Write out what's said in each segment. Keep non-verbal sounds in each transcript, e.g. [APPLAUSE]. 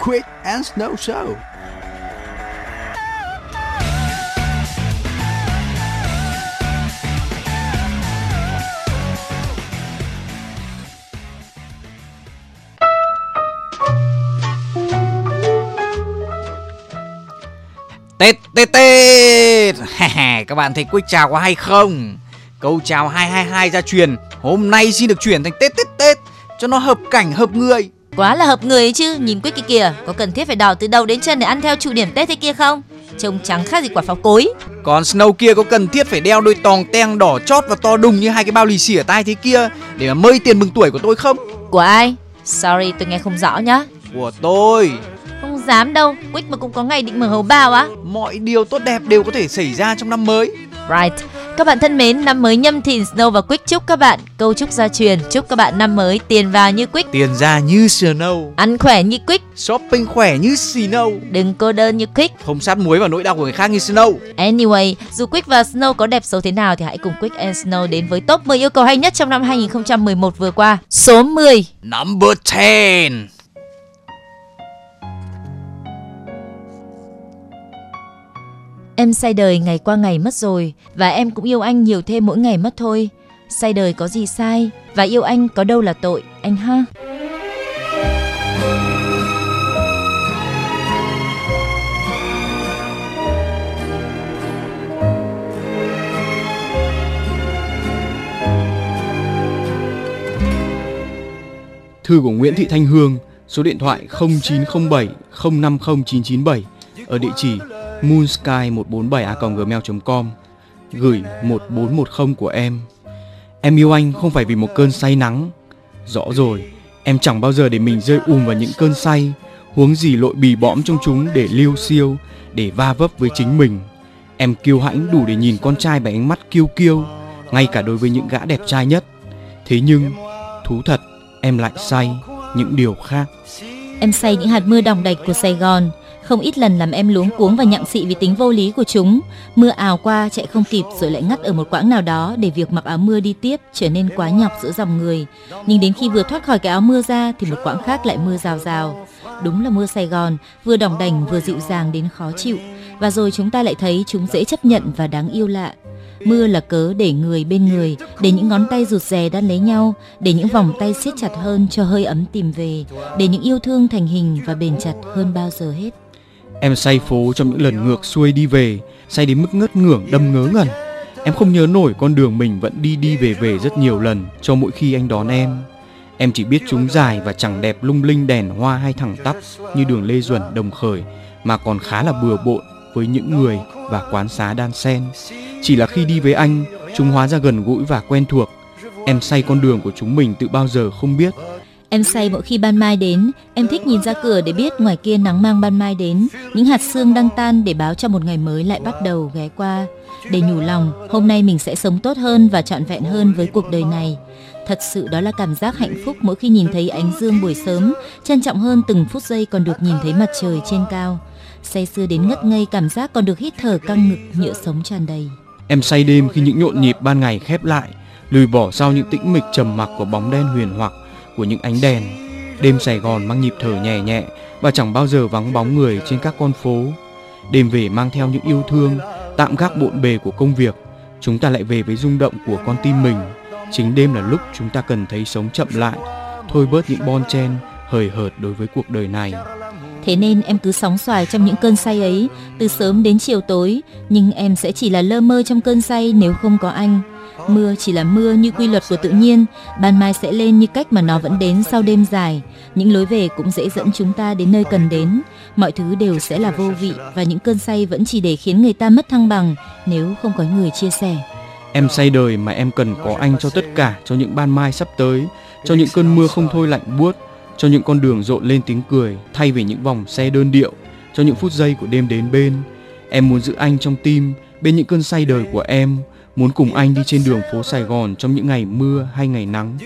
Quick and Snow Show. Tết Tết Tết [LAUGHS] Các bạn thấy Quick chào có hay không? Câu chào 222 ra truyền Hôm nay xin được chuyển thành Tết Tết Tết Cho nó hợp cảnh hợp người Quá là hợp người ấy chứ, nhìn Quick kia kìa Có cần thiết phải đào từ đầu đến chân để ăn theo chủ điểm Tết thế kia không? Trông chẳng khác gì quả pháo cối Còn Snow kia có cần thiết phải đeo đôi tòng teng đỏ chót và to đùng như hai cái bao lì xì ở tai thế kia Để mà mơi tiền mừng tuổi của tôi không? Của ai? Sorry tôi nghe không rõ nhá Của tôi Không dám đâu, Quick mà cũng có ngày định mở hầu bao á Mọi điều tốt đẹp đều có thể xảy ra trong năm mới Right. Các bạn thân mến, năm mới nhâm thìn Snow và Quick chúc các bạn câu chúc gia truyền, chúc các bạn năm mới tiền vào như Quick, Tiền ra như Snow. Ăn khỏe như Quick, Shopping khỏe như Snow. Đừng cô đơn như Quick. Không sát muối vào nỗi đau của người khác như Snow. Anyway, dù Quick và Snow có đẹp xấu thế nào thì hãy cùng Quick and Snow đến với top 10 yêu cầu hay nhất trong năm 2011 vừa qua. Số 10. Number 10 Em say đời ngày qua ngày mất rồi và em cũng yêu anh nhiều thêm mỗi ngày mất thôi. Say đời có gì sai và yêu anh có đâu là tội, anh ha. Thư của Nguyễn Thị Thanh Hương, số điện thoại 0907 050997 ở địa chỉ moonsky147a.gmail.com gửi 1410 của em. Em yêu anh không phải vì một cơn say nắng. Rõ rồi, em chẳng bao giờ để mình rơi ùm vào những cơn say, huống gì lội bì bõm trong chúng để liêu siêu, để va vấp với chính mình. Em kiêu hãnh đủ để nhìn con trai bằng ánh mắt kiêu kiêu, ngay cả đối với những gã đẹp trai nhất. Thế nhưng, thú thật, em lại say những điều khác. Em say những hạt mưa đòng đạch của Sài Gòn, không ít lần làm em luống cuống và nhặng xị vì tính vô lý của chúng. Mưa ào qua chạy không kịp rồi lại ngắt ở một quãng nào đó để việc mặc áo mưa đi tiếp trở nên quá nhọc giữa dòng người. Nhưng đến khi vừa thoát khỏi cái áo mưa ra thì một quãng khác lại mưa rào rào. Đúng là mưa Sài Gòn, vừa đỏng đành vừa dịu dàng đến khó chịu. Và rồi chúng ta lại thấy chúng dễ chấp nhận và đáng yêu lạ. Mưa là cớ để người bên người, để những ngón tay rụt rè đan lấy nhau, để những vòng tay siết chặt hơn cho hơi ấm tìm về, để những yêu thương thành hình và bền chặt hơn bao giờ hết. Em say phố trong những lần ngược xuôi đi về, say đến mức ngất ngưởng đâm ngớ ngẩn. Em không nhớ nổi con đường mình vẫn đi đi về về rất nhiều lần cho mỗi khi anh đón em. Em chỉ biết chúng dài và chẳng đẹp lung linh đèn hoa hay thẳng tắp như đường Lê Duẩn đồng khởi mà còn khá là bừa bộn với những người và quán xá đan sen. Chỉ là khi đi với anh, chúng hóa ra gần gũi và quen thuộc. Em say con đường của chúng mình tự bao giờ không biết. Em say mỗi khi ban mai đến, em thích nhìn ra cửa để biết ngoài kia nắng mang ban mai đến, những hạt sương đang tan để báo cho một ngày mới lại bắt đầu ghé qua. Để nhủ lòng, hôm nay mình sẽ sống tốt hơn và trọn vẹn hơn với cuộc đời này. Thật sự đó là cảm giác hạnh phúc mỗi khi nhìn thấy ánh dương buổi sớm, trân trọng hơn từng phút giây còn được nhìn thấy mặt trời trên cao. Say sưa đến ngất ngây cảm giác còn được hít thở căng ngực nhựa sống tràn đầy. Em say đêm khi những nhộn nhịp ban ngày khép lại, lùi bỏ sau những tĩnh mịch trầm mặc của bóng đen huyền hoặc của những ánh đèn. Đêm Sài Gòn mang nhịp thở nhẹ nhẹ và chẳng bao giờ vắng bóng người trên các con phố. Đêm về mang theo những yêu thương, tạm gác bộn bề của công việc, chúng ta lại về với rung động của con tim mình. Chính đêm là lúc chúng ta cần thấy sống chậm lại, thôi bớt những bon chen hời hợt đối với cuộc đời này. Thế nên em cứ sóng xoài trong những cơn say ấy, từ sớm đến chiều tối, nhưng em sẽ chỉ là lơ mơ trong cơn say nếu không có anh. Mưa chỉ là mưa như quy luật của tự nhiên, ban mai sẽ lên như cách mà nó vẫn đến sau đêm dài. Những lối về cũng dễ dẫn chúng ta đến nơi cần đến. Mọi thứ đều sẽ là vô vị và những cơn say vẫn chỉ để khiến người ta mất thăng bằng nếu không có người chia sẻ. Em say đời mà em cần có anh cho tất cả, cho những ban mai sắp tới, cho những cơn mưa không thôi lạnh buốt, cho những con đường rộn lên tiếng cười thay vì những vòng xe đơn điệu, cho những phút giây của đêm đến bên. Em muốn giữ anh trong tim bên những cơn say đời của em, muốn cùng anh đi trên đường phố Sài Gòn trong những ngày mưa hay ngày nắng,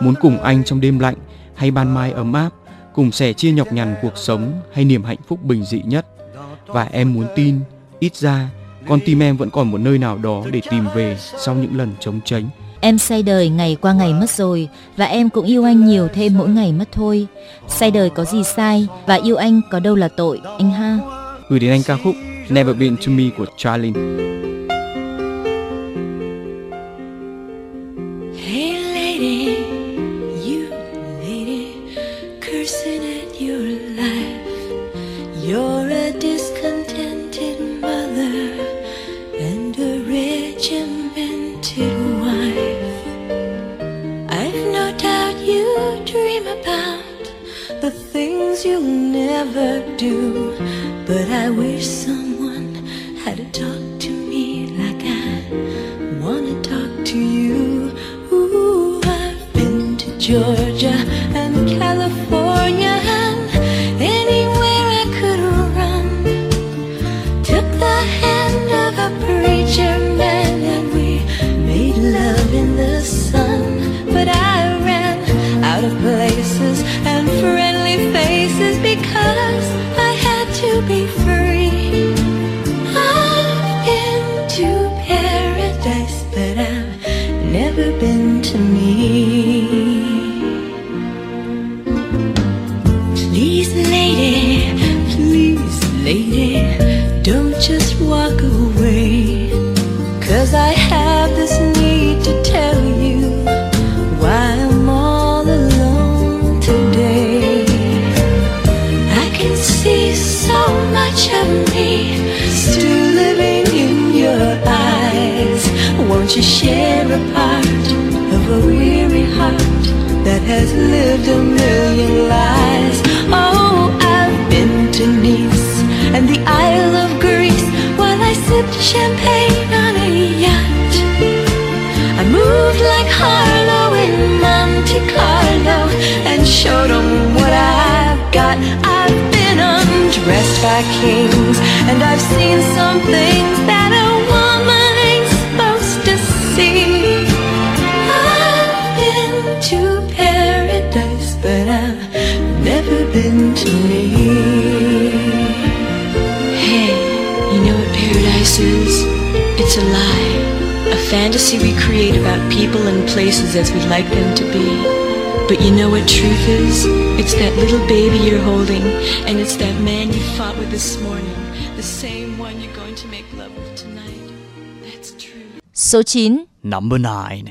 muốn cùng anh trong đêm lạnh hay ban mai ấm áp, cùng sẻ chia nhọc nhằn cuộc sống hay niềm hạnh phúc bình dị nhất. Và em muốn tin, ít ra con tim em vẫn còn một nơi nào đó để tìm về sau những lần trống tránh. Em say đời ngày qua ngày mất rồi và em cũng yêu anh nhiều thêm mỗi ngày mất thôi. Say đời có gì sai và yêu anh có đâu là tội anh ha. Gửi đến anh ca khúc Never Been to Me của Charlie. You never do. But I wish someone had to talk to me like I wanna talk to you. Ooh, I've been to Georgia and California. Số 9 Number 9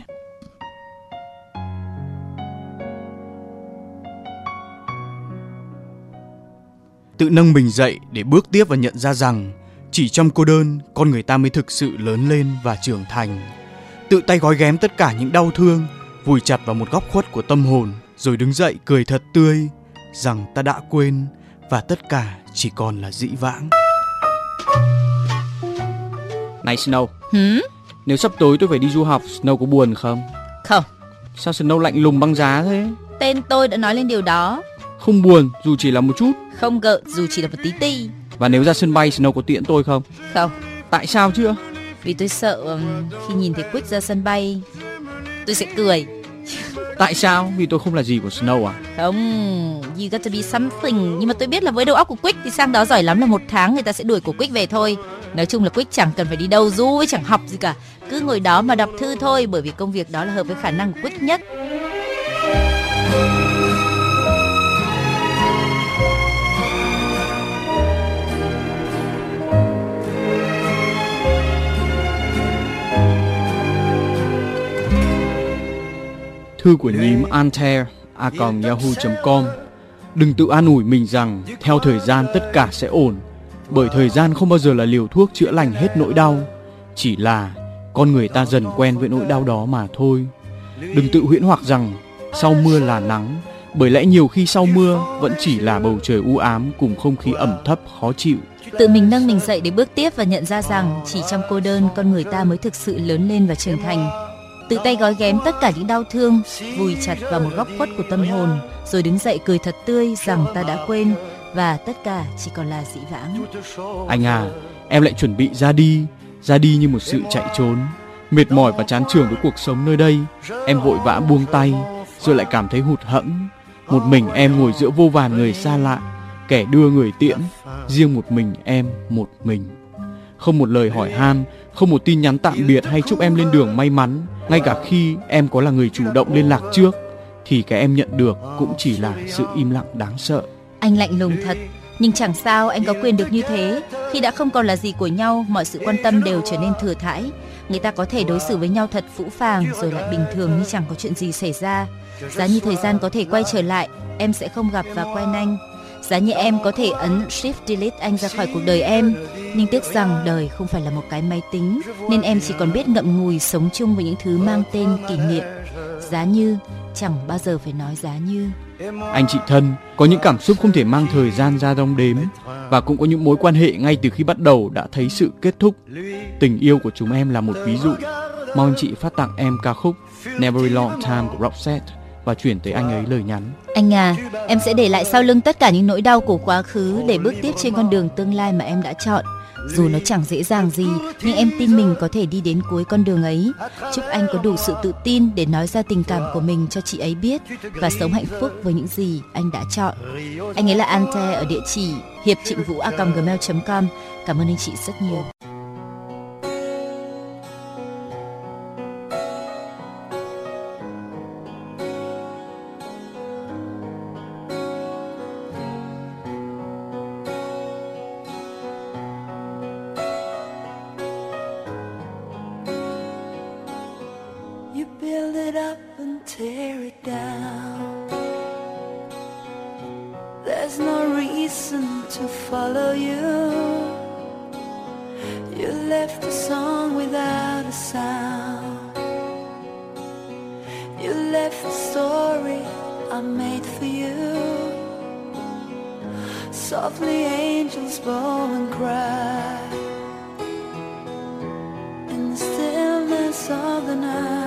Tự nâng mình dậy để bước tiếp và nhận ra rằng chỉ trong cô đơn con người ta mới thực sự lớn lên và trưởng thành. Tự tay gói ghém tất cả những đau thương, vùi chặt vào một góc khuất của tâm hồn rồi đứng dậy cười thật tươi rằng ta đã quên và tất cả chỉ còn là dĩ vãng. Này Snow, Hử? Nếu sắp tới tôi phải đi du học, Snow có buồn không? Không, Sao Snow lạnh lùng băng giá thế? tên tôi đã nói lên điều đó. Không buồn dù chỉ là một chút. Không gợn dù chỉ là một tí ti. Và nếu ra sân bay Snow có tiễn tôi không? Không, Tại sao chưa? vì tôi sợ um, khi nhìn thấy Quick ra sân bay, tôi sẽ cười. Tại sao? Vì tôi không là gì của Snow à? Không, you got to be something. Nhưng mà tôi biết là với đầu óc của Quick thì sang đó giỏi lắm là một tháng người ta sẽ đuổi của Quick về thôi. Nói chung là Quick chẳng cần phải đi đâu du, chẳng học gì cả. Cứ ngồi đó mà đọc thư thôi, bởi vì công việc đó là hợp với khả năng của quýt nhất. Thư của nhím anter a yahoo.com Đừng tự an ủi mình rằng, theo thời gian tất cả sẽ ổn, bởi thời gian không bao giờ là liều thuốc chữa lành hết nỗi đau, chỉ là con người ta dần quen với nỗi đau đó mà thôi đừng tự huyễn hoặc rằng sau mưa là nắng bởi lẽ nhiều khi sau mưa vẫn chỉ là bầu trời u ám cùng không khí ẩm thấp khó chịu Tự mình nâng mình dậy để bước tiếp và nhận ra rằng chỉ trong cô đơn con người ta mới thực sự lớn lên và trưởng thành. Tự tay gói ghém tất cả những đau thương, vùi chặt vào một góc khuất của tâm hồn, rồi đứng dậy cười thật tươi rằng ta đã quên và tất cả chỉ còn là dĩ vãng. anh à em lại chuẩn bị ra đi ra đi như một sự chạy trốn, mệt mỏi và chán chường với cuộc sống nơi đây. Em vội vã buông tay, rồi lại cảm thấy hụt hẫng. Một mình em ngồi giữa vô vàn người xa lạ, kẻ đưa người tiễn, riêng một mình em một mình. Không một lời hỏi han, không một tin nhắn tạm biệt hay chúc em lên đường may mắn. Ngay cả khi em có là người chủ động liên lạc trước, thì cái em nhận được cũng chỉ là sự im lặng đáng sợ. Anh lạnh lùng thật nhưng chẳng sao anh có quyền được như thế. Khi đã không còn là gì của nhau, mọi sự quan tâm đều trở nên thừa thãi. Người ta có thể đối xử với nhau thật phũ phàng rồi lại bình thường như chẳng có chuyện gì xảy ra. Giá như thời gian có thể quay trở lại, em sẽ không gặp và quen anh. Giá như em có thể ấn shift delete anh ra khỏi cuộc đời em. Nhưng tiếc rằng đời không phải là một cái máy tính, nên em chỉ còn biết ngậm ngùi sống chung với những thứ mang tên kỷ niệm. Giá như, chẳng bao giờ phải nói giá như anh chị thân có những cảm xúc không thể mang thời gian ra đong đếm và cũng có những mối quan hệ ngay từ khi bắt đầu đã thấy sự kết thúc tình yêu của chúng em là một ví dụ mong anh chị phát tặng em ca khúc Never Long Time của Roxette và chuyển tới anh ấy lời nhắn. Anh à, em sẽ để lại sau lưng tất cả những nỗi đau của quá khứ để bước tiếp trên con đường tương lai mà em đã chọn. Dù nó chẳng dễ dàng gì, nhưng em tin mình có thể đi đến cuối con đường ấy. Chúc anh có đủ sự tự tin để nói ra tình cảm của mình cho chị ấy biết và sống hạnh phúc với những gì anh đã chọn. Anh ấy là Ante ở địa chỉ hiệp trịnh vũ a gmail.com. Cảm ơn anh chị rất nhiều. saw the night.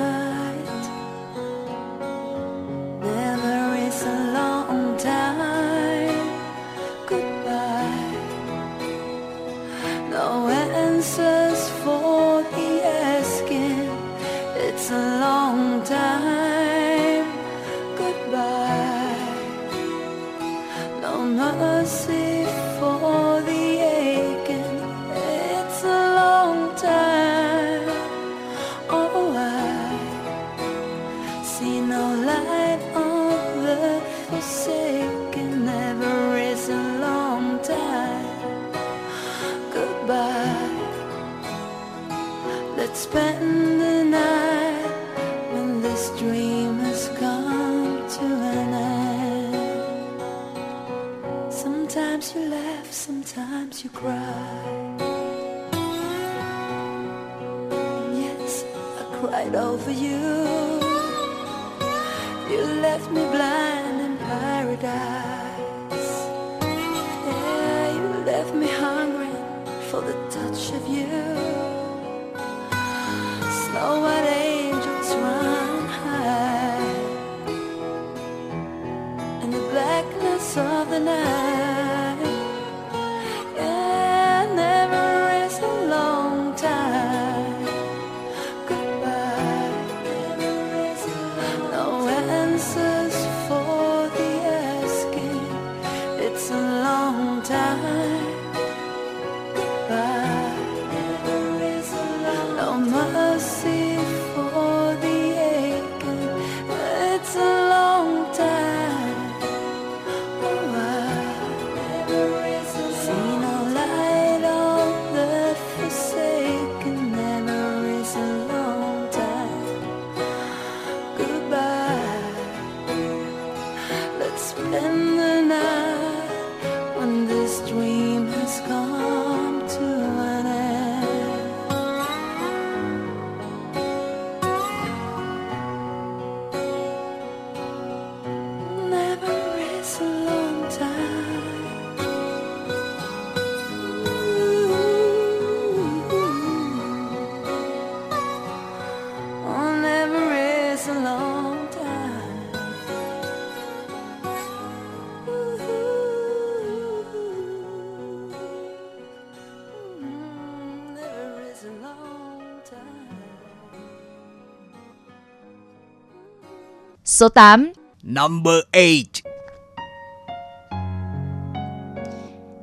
Số 8 Number 8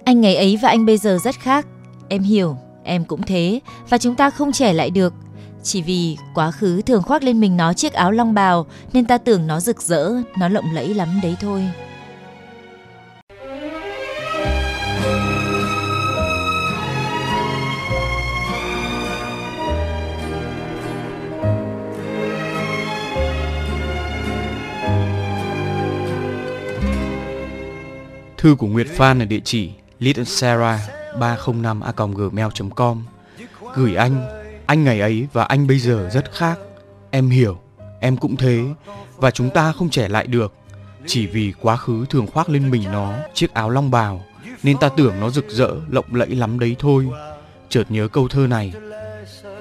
Anh ngày ấy và anh bây giờ rất khác. Em hiểu, em cũng thế. Và chúng ta không trẻ lại được. Chỉ vì quá khứ thường khoác lên mình nó chiếc áo long bào nên ta tưởng nó rực rỡ, nó lộng lẫy lắm đấy thôi. Thư của Nguyệt Phan ở địa chỉ littlesarah305a.gmail.com Gửi anh, anh ngày ấy và anh bây giờ rất khác. Em hiểu, em cũng thế và chúng ta không trẻ lại được. Chỉ vì quá khứ thường khoác lên mình nó chiếc áo long bào nên ta tưởng nó rực rỡ, lộng lẫy lắm đấy thôi. Chợt nhớ câu thơ này.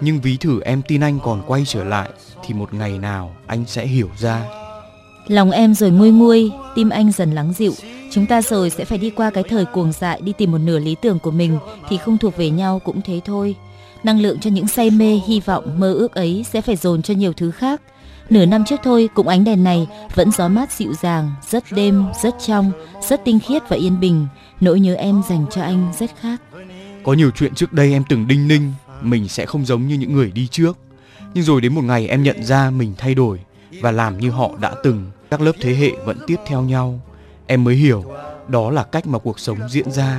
Nhưng ví thử em tin anh còn quay trở lại thì một ngày nào anh sẽ hiểu ra. Lòng em rồi nguôi nguôi, tim anh dần lắng dịu. Chúng ta rồi sẽ phải đi qua cái thời cuồng dại đi tìm một nửa lý tưởng của mình thì không thuộc về nhau cũng thế thôi. Năng lượng cho những say mê, hy vọng, mơ ước ấy sẽ phải dồn cho nhiều thứ khác. Nửa năm trước thôi, cũng ánh đèn này vẫn gió mát dịu dàng, rất đêm, rất trong, rất tinh khiết và yên bình. Nỗi nhớ em dành cho anh rất khác. Có nhiều chuyện trước đây em từng đinh ninh, mình sẽ không giống như những người đi trước. Nhưng rồi đến một ngày em nhận ra mình thay đổi và làm như họ đã từng các lớp thế hệ vẫn tiếp theo nhau em mới hiểu đó là cách mà cuộc sống diễn ra.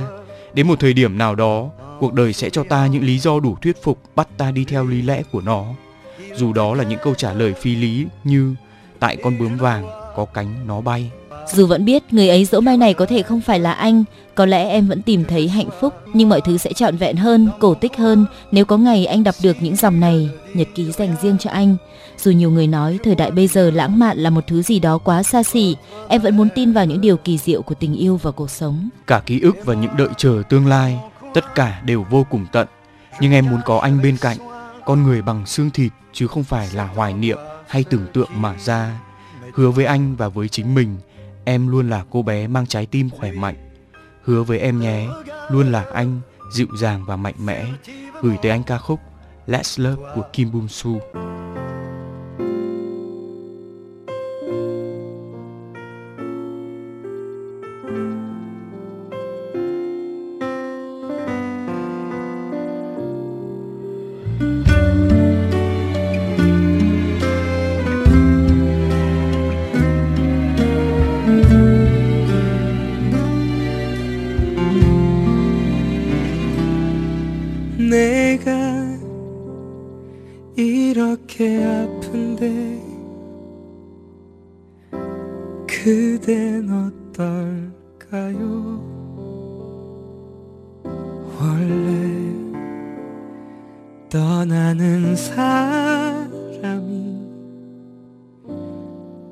Đến một thời điểm nào đó cuộc đời sẽ cho ta những lý do đủ thuyết phục bắt ta đi theo lý lẽ của nó. Dù đó là những câu trả lời phi lý như tại con bướm vàng có cánh nó bay. Dù vẫn biết người ấy dỗ mai này có thể không phải là anh, có lẽ em vẫn tìm thấy hạnh phúc, nhưng mọi thứ sẽ trọn vẹn hơn, cổ tích hơn nếu có ngày anh đọc được những dòng này, nhật ký dành riêng cho anh. Dù nhiều người nói thời đại bây giờ lãng mạn là một thứ gì đó quá xa xỉ, em vẫn muốn tin vào những điều kỳ diệu của tình yêu và cuộc sống. Cả ký ức và những đợi chờ tương lai, tất cả đều vô cùng tận. Nhưng em muốn có anh bên cạnh, con người bằng xương thịt chứ không phải là hoài niệm hay tưởng tượng mà ra. Hứa với anh và với chính mình, em luôn là cô bé mang trái tim khỏe mạnh. Hứa với em nhé, luôn là anh, dịu dàng và mạnh mẽ. Gửi tới anh ca khúc Let's Love của Kim Bum Su. 그댄 어떨까요? 원래 떠나는 사람이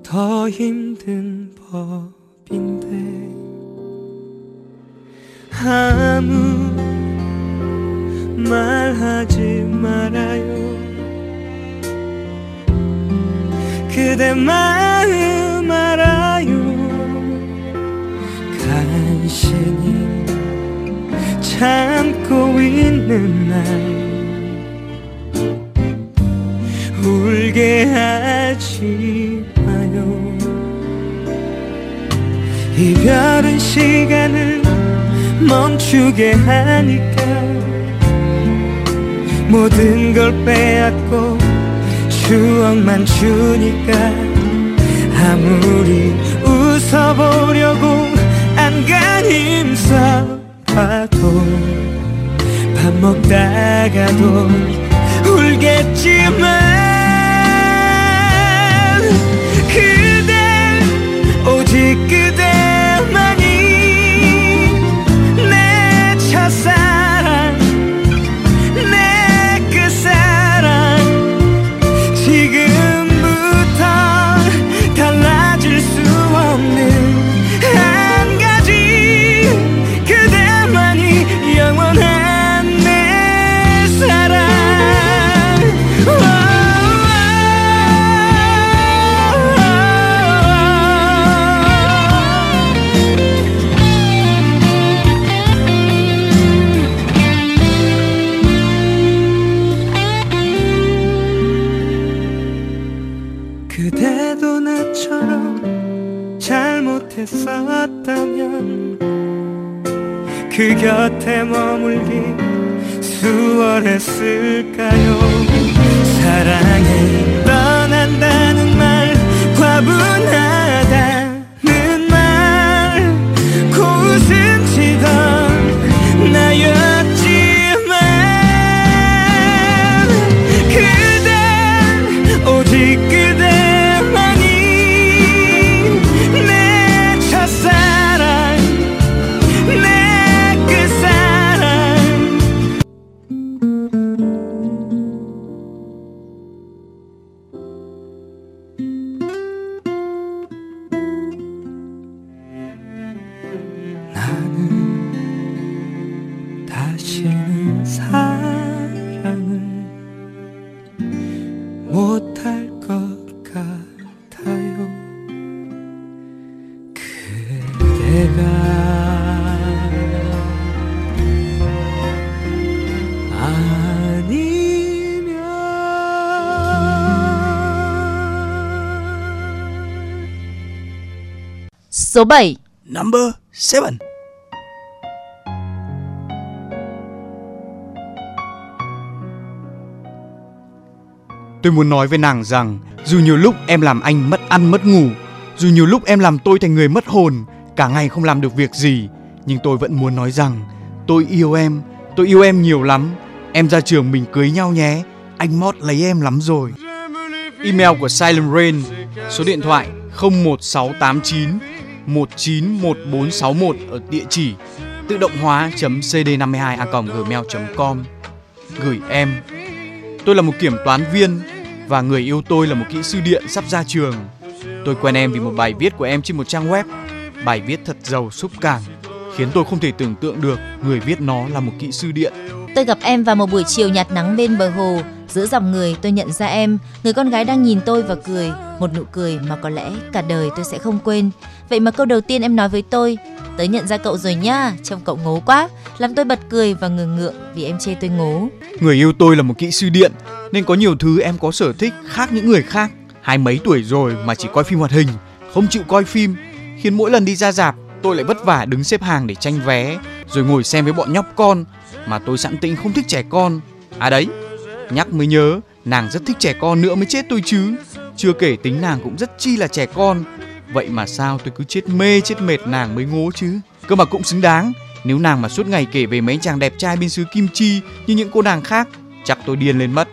더 힘든 법인데 아무 말하지 말아요 그대 마음 당신이 참고 있는 날 울게 하지 마요. 이별은 시간을 멈추게 하니까 모든 걸 빼앗고 추억만 주니까 아무리 웃어보려고 순간 힘써 봐도 밥 먹다가도 울겠지만 그댈 오직 곁에 머물기 수월했을까요? 사랑해 떠난다는 말 과분하 Số 7 Number 7 Tôi muốn nói với nàng rằng dù nhiều lúc em làm anh mất ăn mất ngủ, dù nhiều lúc em làm tôi thành người mất hồn, cả ngày không làm được việc gì, nhưng tôi vẫn muốn nói rằng tôi yêu em, tôi yêu em nhiều lắm. Em ra trường mình cưới nhau nhé, anh mót lấy em lắm rồi. Email của Silent Rain, số điện thoại 01689 191461 ở địa chỉ tự động hóa.cd52a.gmail.com Gửi em Tôi là một kiểm toán viên và người yêu tôi là một kỹ sư điện sắp ra trường. Tôi quen em vì một bài viết của em trên một trang web. Bài viết thật giàu xúc cảm, khiến tôi không thể tưởng tượng được người viết nó là một kỹ sư điện. Tôi gặp em vào một buổi chiều nhạt nắng bên bờ hồ. Giữa dòng người tôi nhận ra em, người con gái đang nhìn tôi và cười, một nụ cười mà có lẽ cả đời tôi sẽ không quên. Vậy mà câu đầu tiên em nói với tôi, tớ nhận ra cậu rồi nha trông cậu ngố quá, làm tôi bật cười và ngừng ngượng vì em chê tôi ngố. Người yêu tôi là một kỹ sư điện nên có nhiều thứ em có sở thích khác những người khác. Hai mấy tuổi rồi mà chỉ coi phim hoạt hình, không chịu coi phim, khiến mỗi lần đi ra rạp tôi lại vất vả đứng xếp hàng để tranh vé, rồi ngồi xem với bọn nhóc con mà tôi sẵn tính không thích trẻ con. À đấy, nhắc mới nhớ, nàng rất thích trẻ con nữa mới chết tôi chứ. Chưa kể tính nàng cũng rất chi là trẻ con. Vậy mà sao tôi cứ chết mê chết mệt nàng mới ngố chứ? Cơ mà cũng xứng đáng. Nếu nàng mà suốt ngày kể về mấy chàng đẹp trai bên xứ Kim Chi như những cô nàng khác, chắc tôi điên lên mất.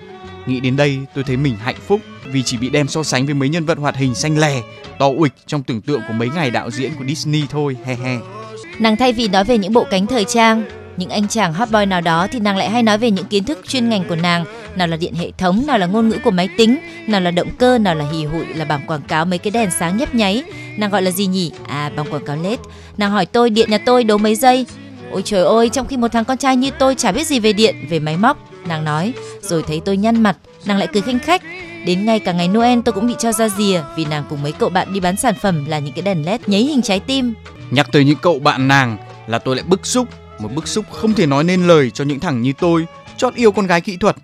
Nghĩ đến đây tôi thấy mình hạnh phúc vì chỉ bị đem so sánh với mấy nhân vật hoạt hình xanh lè, to uịch trong tưởng tượng của mấy ngày đạo diễn của Disney thôi, he he. Nàng thay vì nói về những bộ cánh thời trang, những anh chàng hot boy nào đó thì nàng lại hay nói về những kiến thức chuyên ngành của nàng, nào là điện hệ thống, nào là ngôn ngữ của máy tính, nào là động cơ, nào là hì hụi, là bảng quảng cáo mấy cái đèn sáng nhấp nháy. Nàng gọi là gì nhỉ? À, bảng quảng cáo LED. Nàng hỏi tôi điện nhà tôi đấu mấy giây? Ôi trời ơi, trong khi một thằng con trai như tôi chả biết gì về điện, về máy móc, nàng nói. Rồi thấy tôi nhăn mặt, nàng lại cười khinh khách. Đến ngay cả ngày Noel tôi cũng bị cho ra rìa vì nàng cùng mấy cậu bạn đi bán sản phẩm là những cái đèn LED nháy hình trái tim. Nhắc tới những cậu bạn nàng là tôi lại bức xúc, một bức xúc không thể nói nên lời cho những thằng như tôi chọn yêu con gái kỹ thuật.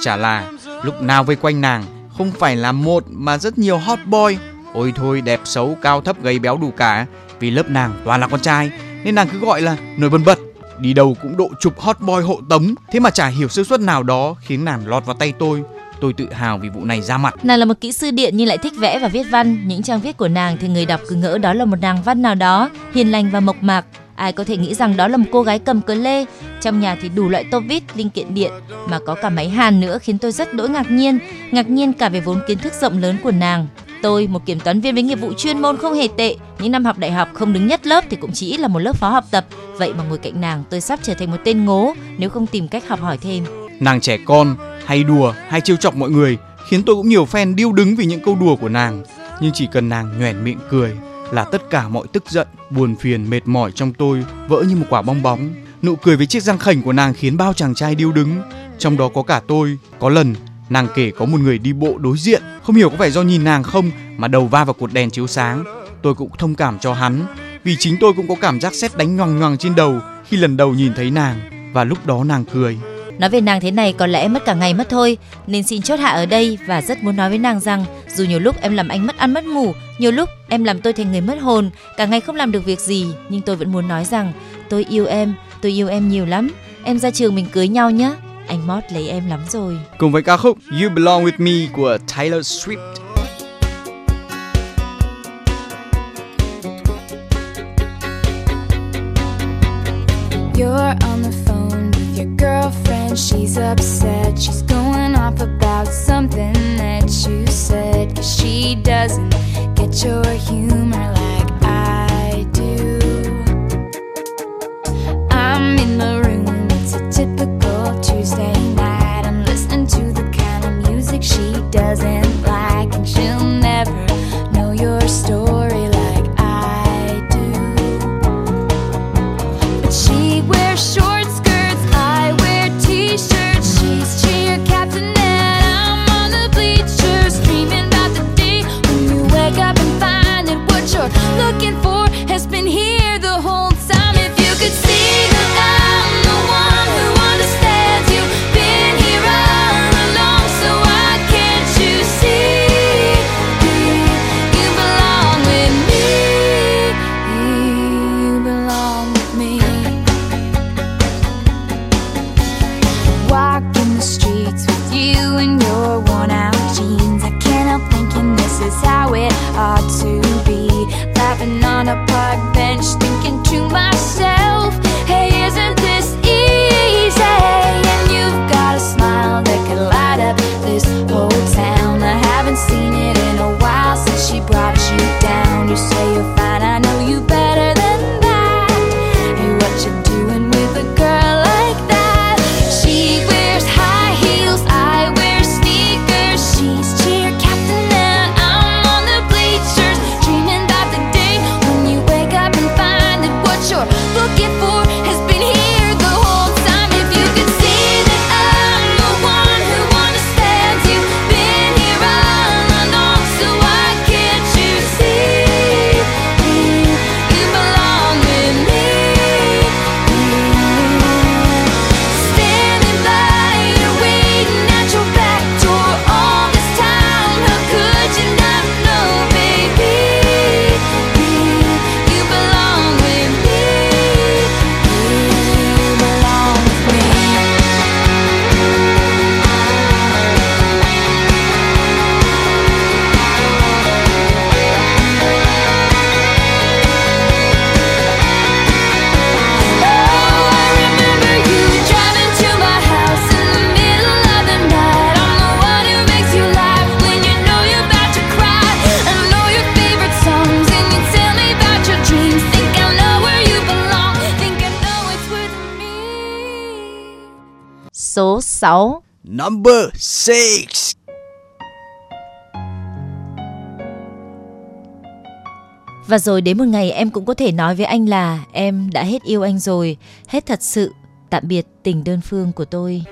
Chả là lúc nào vây quanh nàng không phải là một mà rất nhiều hot boy. Ôi thôi đẹp xấu cao thấp gầy béo đủ cả. Vì lớp nàng toàn là con trai nên nàng cứ gọi là nổi bần bật. Đi đâu cũng độ chụp hot boy hộ tống. Thế mà chả hiểu sơ suất nào đó khiến nàng lọt vào tay tôi. Tôi tự hào vì vụ này ra mặt. Nàng là một kỹ sư điện nhưng lại thích vẽ và viết văn. Những trang viết của nàng thì người đọc cứ ngỡ đó là một nàng văn nào đó, hiền lành và mộc mạc. Ai có thể nghĩ rằng đó là một cô gái cầm cờ lê. Trong nhà thì đủ loại tô vít, linh kiện điện mà có cả máy hàn nữa khiến tôi rất đỗi ngạc nhiên. Ngạc nhiên cả về vốn kiến thức rộng lớn của nàng. Tôi, một kiểm toán viên với nghiệp vụ chuyên môn không hề tệ, những năm học đại học không đứng nhất lớp thì cũng chỉ là một lớp phó học tập. Vậy mà ngồi cạnh nàng, tôi sắp trở thành một tên ngố nếu không tìm cách học hỏi thêm. Nàng trẻ con, hay đùa, hay trêu chọc mọi người, khiến tôi cũng nhiều fan điêu đứng vì những câu đùa của nàng. Nhưng chỉ cần nàng nhoẻn miệng cười là tất cả mọi tức giận, buồn phiền, mệt mỏi trong tôi vỡ như một quả bong bóng. Nụ cười với chiếc răng khểnh của nàng khiến bao chàng trai điêu đứng, trong đó có cả tôi. Có lần nàng kể có một người đi bộ đối diện, không hiểu có phải do nhìn nàng không mà đầu va vào cột đèn chiếu sáng. Tôi cũng thông cảm cho hắn, vì chính tôi cũng có cảm giác sét đánh nhoằng nhoằng trên đầu khi lần đầu nhìn thấy nàng và lúc đó nàng cười. Nói về nàng thế này có lẽ mất cả ngày mất thôi, nên xin chốt hạ ở đây và rất muốn nói với nàng rằng dù nhiều lúc em làm anh mất ăn mất ngủ, nhiều lúc em làm tôi thành người mất hồn, cả ngày không làm được việc gì, nhưng tôi vẫn muốn nói rằng tôi yêu em, tôi yêu em nhiều lắm. Em ra trường mình cưới nhau nhé. Anh Mót lấy em lắm rồi. Cùng với ca khúc You Belong With Me của Taylor Swift. She's upset. She's going off about something that you said. Cause she doesn't get your humor like I do. I'm in the room. It's a typical Tuesday night. I'm listening to the kind of music she doesn't like. And she'll Số 6 Number 6. Và rồi đến một ngày em cũng có thể nói với anh là em đã hết yêu anh rồi, hết thật sự. Tạm biệt tình đơn phương của tôi.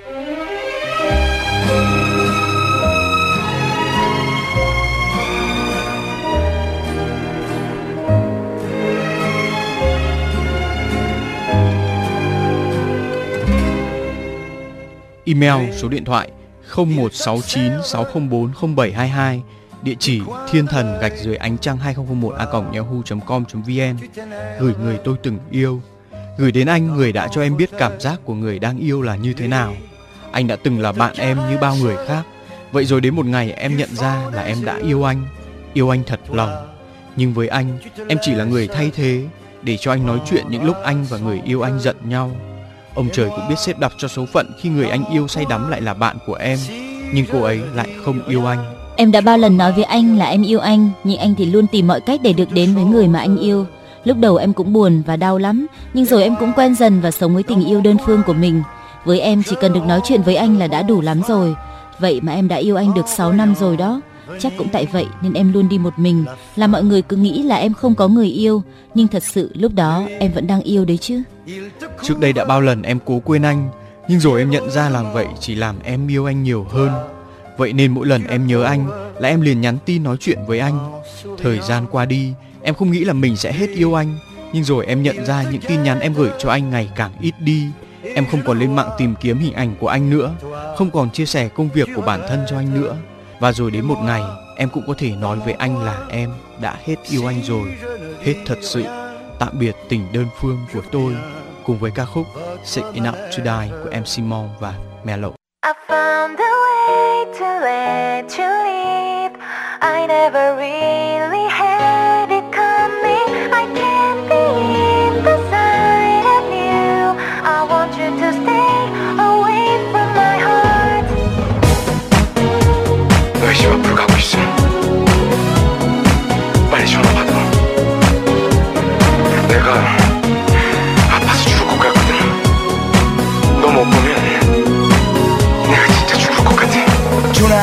Email số điện thoại 01696040722, Địa chỉ thiên thần gạch dưới ánh trăng 2001 a yahoo.com.vn Gửi người tôi từng yêu Gửi đến anh người đã cho em biết cảm giác của người đang yêu là như thế nào. Anh đã từng là bạn em như bao người khác. Vậy rồi đến một ngày em nhận ra là em đã yêu anh Yêu anh thật lòng. Nhưng với anh em chỉ là người thay thế Để cho anh nói chuyện những lúc anh và người yêu anh giận nhau. Ông trời cũng biết xếp đặt cho số phận khi người anh yêu say đắm lại là bạn của em Nhưng cô ấy lại không yêu anh Em đã bao lần nói với anh là em yêu anh, nhưng anh thì luôn tìm mọi cách để được đến với người mà anh yêu. Lúc đầu em cũng buồn và đau lắm, nhưng rồi em cũng quen dần và sống với tình yêu đơn phương của mình. Với em chỉ cần được nói chuyện với anh là đã đủ lắm rồi. Vậy mà em đã yêu anh được 6 năm rồi đó. Chắc cũng tại vậy nên em luôn đi một mình, là mọi người cứ nghĩ là em không có người yêu, nhưng thật sự lúc đó em vẫn đang yêu đấy chứ. Trước đây đã bao lần em cố quên anh Nhưng rồi em nhận ra làm vậy chỉ làm em yêu anh nhiều hơn. Vậy nên mỗi lần em nhớ anh là em liền nhắn tin nói chuyện với anh. Thời gian qua đi em không nghĩ là mình sẽ hết yêu anh. Nhưng rồi em nhận ra những tin nhắn em gửi cho anh ngày càng ít đi. Em không còn lên mạng tìm kiếm hình ảnh của anh nữa Không còn chia sẻ công việc của bản thân cho anh nữa. Và rồi đến một ngày, em cũng có thể nói với anh là em đã hết yêu anh rồi Hết thật sự Tạm biệt tình đơn phương của tôi cùng với ca khúc Sick Enough to Die của MC Mon và Mellow. I found a way to let you leave. I never really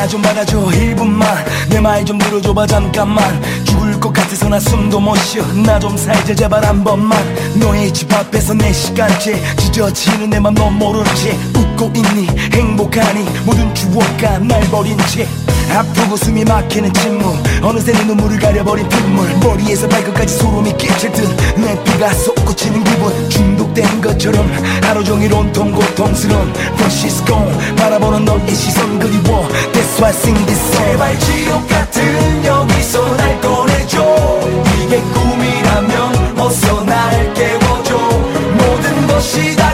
좀 받아줘 1분만. 내 말 좀 들어줘봐 잠깐만. 죽을 것 같아서 나 숨도 못 쉬어. 나 좀 살자 제발 한 번만. 너의 집 앞에서 내 시간째 지저치는 내 맘 넌 모른 채 웃고 있니? 행복하니? 모든 추억과 날 버린 채 아프고 숨이 막히는 침묵. 어느새 내 눈물을 가려버린 핏물. 머리에서 발끝까지 소름이 끼칠 듯내 피가 솟구치는 기분. 중독된 것처럼 하루 종일 온통 고통스러운 But she's gone. 바라보는 너의 시선 그리워. That's why I sing this song. 제발 지옥 같은 여기서 날 꺼내줘. 이게 꿈이라면 어서 날 깨워줘. 모든 것이 다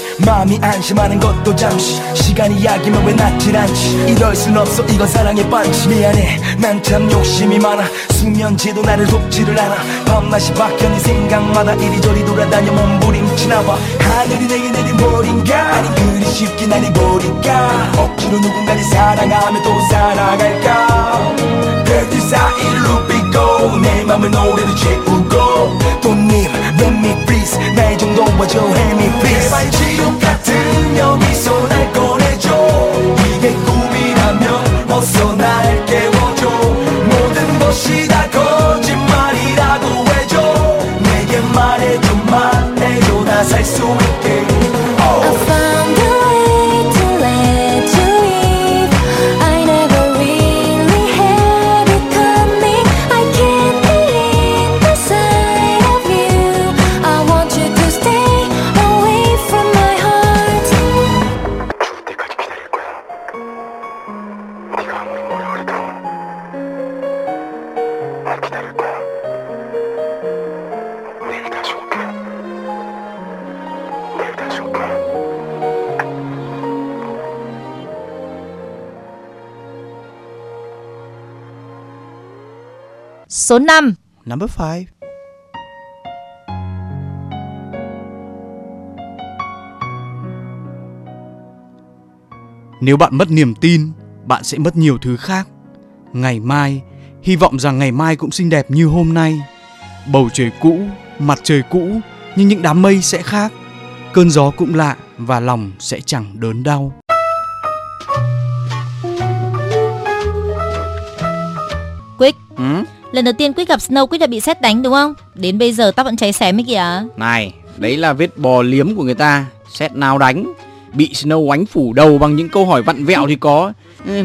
마음이 안심하는 것도 잠시. 시간이 약이면 왜 낫질 않지. 이럴 순 없어 이건 사랑의 반지 미안해 난 참 욕심이 많아. 수면제도 나를 돕지를 않아. 밤낮이 바뀌어 네 생각마다 이리저리 돌아다녀 몸부림치나봐. 하늘이 내게 내린 벌인가? 아니 그리 쉽게 날 잊어버릴까? 억지로 누군가를 사랑하며 또 살아갈까? 별들 사이를 눕히고 내 맘을 노래로 채우고. 또님 let me 나의 좀 도와줘 help me please. 제발 지옥 같은 여기서 날 꺼내줘. 이게 꿈이라면 어서 Số 5 Number 5. Nếu bạn mất niềm tin, bạn sẽ mất nhiều thứ khác. Ngày mai, hy vọng rằng ngày mai cũng xinh đẹp như hôm nay. Bầu trời cũ, mặt trời cũ, nhưng những đám mây sẽ khác. Cơn gió cũng lạ và lòng sẽ chẳng đớn đau. Quick Ừ? Lần đầu tiên Quick gặp Snow Quick đã bị xét đánh đúng không? Đến bây giờ tóc vẫn cháy xém ấy kìa Này, đấy là vết bò liếm của người ta. Xét nào đánh, bị Snow oánh phủ đầu bằng những câu hỏi vặn vẹo thì có.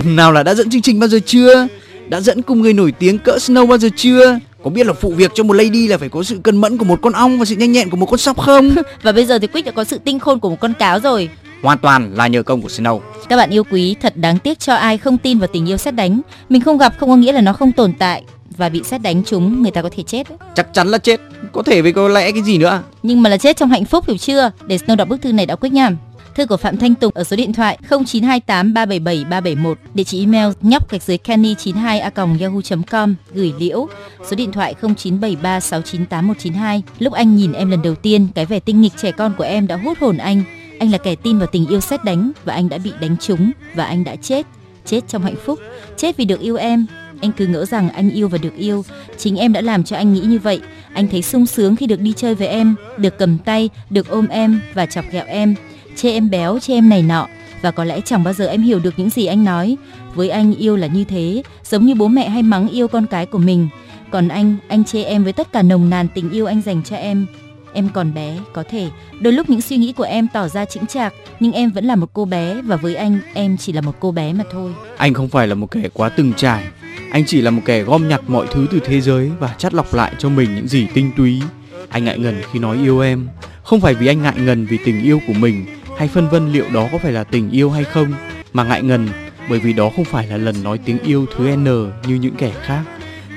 Nào là đã dẫn chương trình bao giờ chưa? Đã dẫn cùng người nổi tiếng cỡ Snow bao giờ chưa? Có biết là phụ việc cho một lady là phải có sự cân mẫn của một con ong và sự nhanh nhẹn của một con sóc không? [LAUGHS] Và bây giờ thì Quick đã có sự tinh khôn của một con cáo rồi Hoàn toàn là nhờ công của Snow. Các bạn yêu quý thật đáng tiếc cho ai không tin vào tình yêu xét đánh Mình không gặp không có nghĩa là nó không tồn tại Và bị xét đánh chúng người ta có thể chết ấy. Chắc chắn là chết. Có thể với có lẽ cái gì nữa? Nhưng mà là chết trong hạnh phúc hiểu chưa Để Snow đọc bức thư này đã Quick nha Thư của Phạm Thanh Tùng ở số điện thoại 0928 377 371, địa chỉ email nhóc gạch dưới kenny 92 a yahoo.com gửi liễu, số điện thoại 0973 698 192. Lúc anh nhìn em lần đầu tiên, cái vẻ tinh nghịch trẻ con của em đã hút hồn anh. Anh là kẻ tin vào tình yêu xét đánh và anh đã bị đánh trúng và anh đã chết, chết trong hạnh phúc, chết vì được yêu em. Anh cứ ngỡ rằng anh yêu và được yêu, chính em đã làm cho anh nghĩ như vậy. Anh thấy sung sướng khi được đi chơi với em, được cầm tay, được ôm em và chọc ghẹo em chê em béo, chê em này nọ và có lẽ chẳng bao giờ em hiểu được những gì anh nói. Với anh yêu là như thế, giống như bố mẹ hay mắng yêu con cái của mình. Còn anh, anh chê em với tất cả nồng nàn tình yêu anh dành cho em. Em còn bé, có thể đôi lúc những suy nghĩ của em tỏ ra chững chạc, nhưng em vẫn là một cô bé và với anh em chỉ là một cô bé mà thôi. Anh không phải là một kẻ quá từng trải, anh chỉ là một kẻ gom nhặt mọi thứ từ thế giới và chắt lọc lại cho mình những gì tinh túy. Anh ngại ngần khi nói yêu em, không phải vì anh ngại ngần vì tình yêu của mình hay phân vân liệu đó có phải là tình yêu hay không, mà ngại ngần bởi vì đó không phải là lần nói tiếng yêu thứ N như những kẻ khác.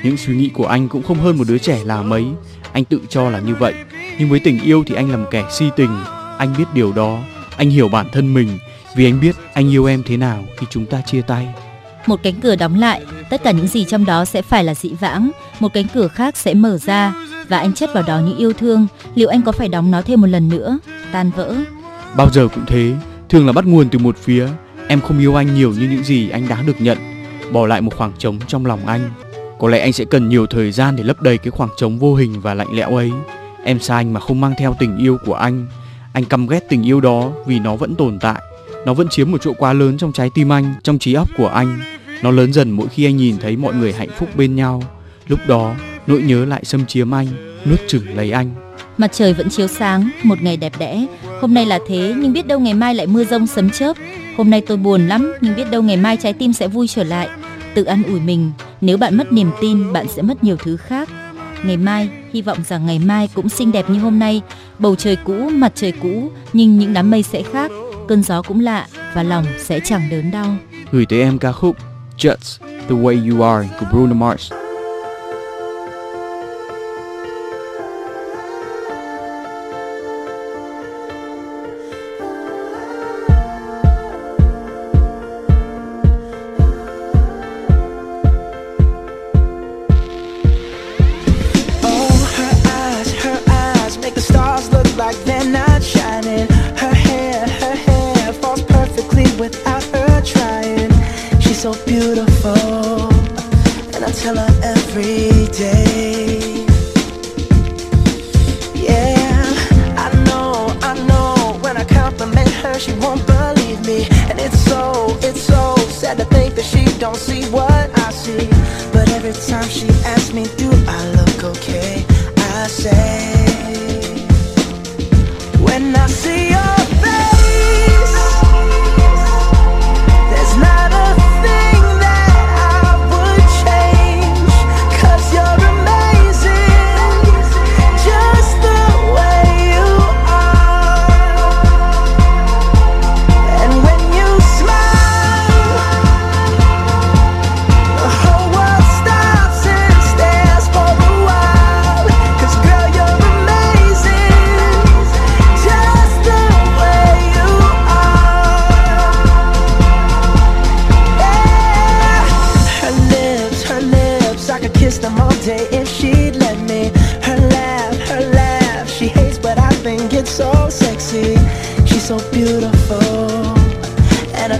Những suy nghĩ của anh cũng không hơn một đứa trẻ là mấy, anh tự cho là như vậy. Nhưng với tình yêu thì anh là một kẻ si tình, anh biết điều đó, anh hiểu bản thân mình vì anh biết anh yêu em thế nào khi chúng ta chia tay. Một cánh cửa đóng lại, tất cả những gì trong đó sẽ phải là dị vãng, một cánh cửa khác sẽ mở ra và anh chất vào đó những yêu thương, liệu anh có phải đóng nó thêm một lần nữa, tan vỡ? Bao giờ cũng thế, thường là bắt nguồn từ một phía. Em không yêu anh nhiều như những gì anh đáng được nhận, bỏ lại một khoảng trống trong lòng anh. Có lẽ anh sẽ cần nhiều thời gian để lấp đầy cái khoảng trống vô hình và lạnh lẽo ấy. Em xa anh mà không mang theo tình yêu của anh. Anh căm ghét tình yêu đó vì nó vẫn tồn tại. Nó vẫn chiếm một chỗ quá lớn trong trái tim anh, trong trí óc của anh. Nó lớn dần mỗi khi anh nhìn thấy mọi người hạnh phúc bên nhau. Lúc đó, nỗi nhớ lại xâm chiếm anh, nuốt chửng lấy anh. Mặt trời vẫn chiếu sáng, một ngày đẹp đẽ. Hôm nay là thế, nhưng biết đâu ngày mai lại mưa rông sấm chớp. Hôm nay tôi buồn lắm, nhưng biết đâu ngày mai trái tim sẽ vui trở lại. Tự ăn ủi mình, nếu bạn mất niềm tin, bạn sẽ mất nhiều thứ khác. Ngày mai, hy vọng rằng ngày mai cũng xinh đẹp như hôm nay. Bầu trời cũ, mặt trời cũ, nhưng những đám mây sẽ khác. Cơn gió cũng lạ và lòng sẽ chẳng đớn đau. Gửi tới em ca khúc Just the Way You Are Bruno Mars.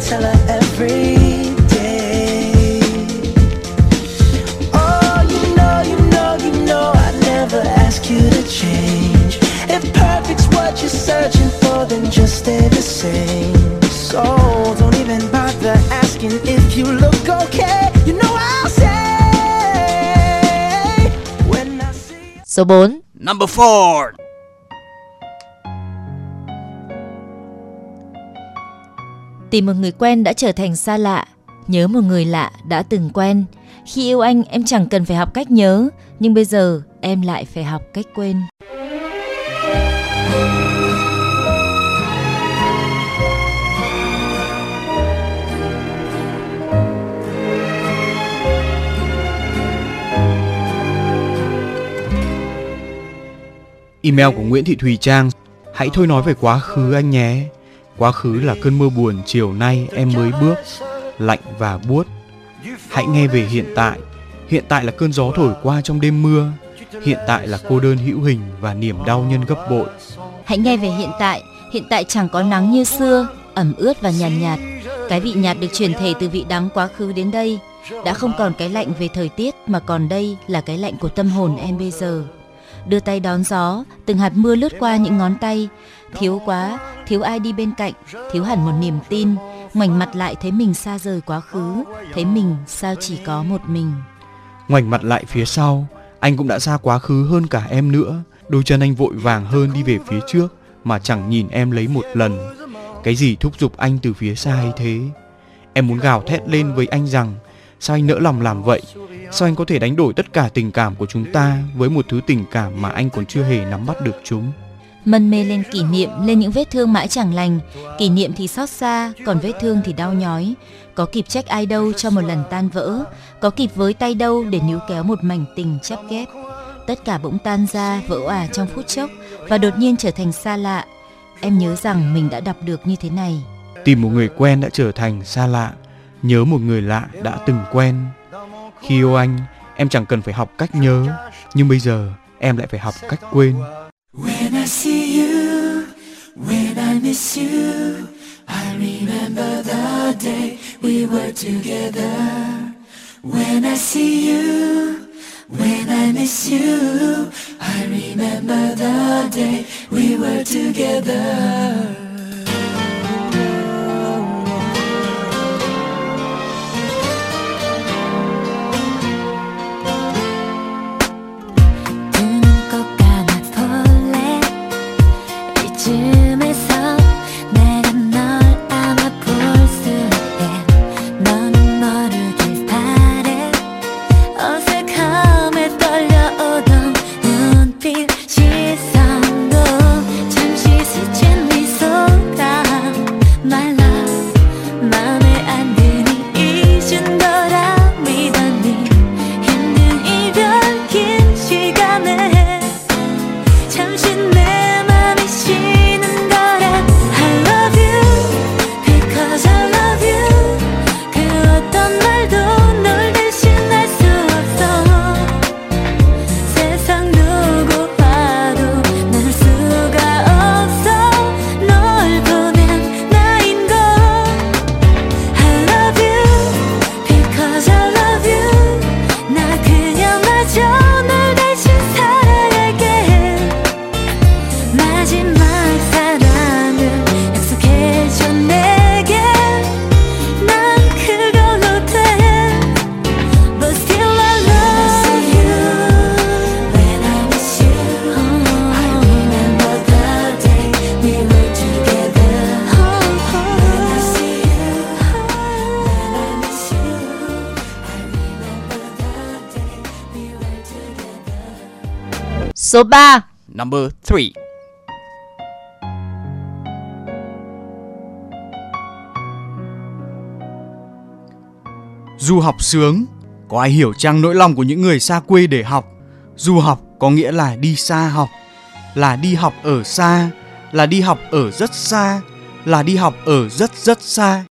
Tell her every day. Oh, you know, you know, you know, I never ask you to change. If perfect's what you're searching for, then just stay the same. So don't even bother asking if you look okay. You know I'll say when I see. Số 4 Number 4 Tìm một người quen đã trở thành xa lạ, nhớ một người lạ đã từng quen. Khi yêu anh em chẳng cần phải học cách nhớ, nhưng bây giờ em lại phải học cách quên. Email của Nguyễn Thị Thùy Trang Hãy thôi nói về quá khứ anh nhé Quá khứ là cơn mưa buồn chiều nay em mới bước Lạnh và buốt Hãy nghe về hiện tại Hiện tại là cơn gió thổi qua trong đêm mưa Hiện tại là cô đơn hữu hình và niềm đau nhân gấp bội Hãy nghe về hiện tại, hiện tại chẳng có nắng như xưa, ẩm ướt và nhàn nhạt, Cái vị nhạt được truyền thể từ vị đắng quá khứ đến đây. Đã không còn cái lạnh về thời tiết mà còn đây là cái lạnh của tâm hồn em bây giờ. Đưa tay đón gió, từng hạt mưa lướt qua những ngón tay. Thiếu quá, thiếu ai đi bên cạnh, thiếu hẳn một niềm tin. Ngoảnh mặt lại thấy mình xa rời quá khứ, thấy mình sao chỉ có một mình. Ngoảnh mặt lại phía sau Anh cũng đã xa quá khứ hơn cả em nữa. Đôi chân anh vội vàng hơn đi về phía trước Mà chẳng nhìn em lấy một lần. Cái gì thúc giục anh từ phía xa hay thế? Em muốn gào thét lên với anh rằng sao anh nỡ lòng làm vậy? Sao anh có thể đánh đổi tất cả tình cảm của chúng ta với một thứ tình cảm mà anh còn chưa hề nắm bắt được chúng? Mân mê lên kỷ niệm lên những vết thương mãi chẳng lành. Kỷ niệm thì xót xa còn vết thương thì đau nhói. Có kịp trách ai đâu cho một lần tan vỡ. Có kịp với tay đâu để níu kéo một mảnh tình chấp ghép. Tất cả bỗng tan ra vỡ òa trong phút chốc và đột nhiên trở thành xa lạ. Em nhớ rằng mình đã đọc được như thế này. Tìm một người quen đã trở thành xa lạ. Nhớ một người lạ đã từng quen. Khi yêu anh em chẳng cần phải học cách nhớ. Nhưng bây giờ em lại phải học cách quên miss you, I remember the day we were together. When I see you, when I miss you, I remember the day we were together. Số 3 Number 3 Du học sướng Có ai hiểu chăng nỗi lòng của những người xa quê để học? Du học có nghĩa là đi xa học Là đi học ở xa Là đi học ở rất xa Là đi học ở rất rất xa.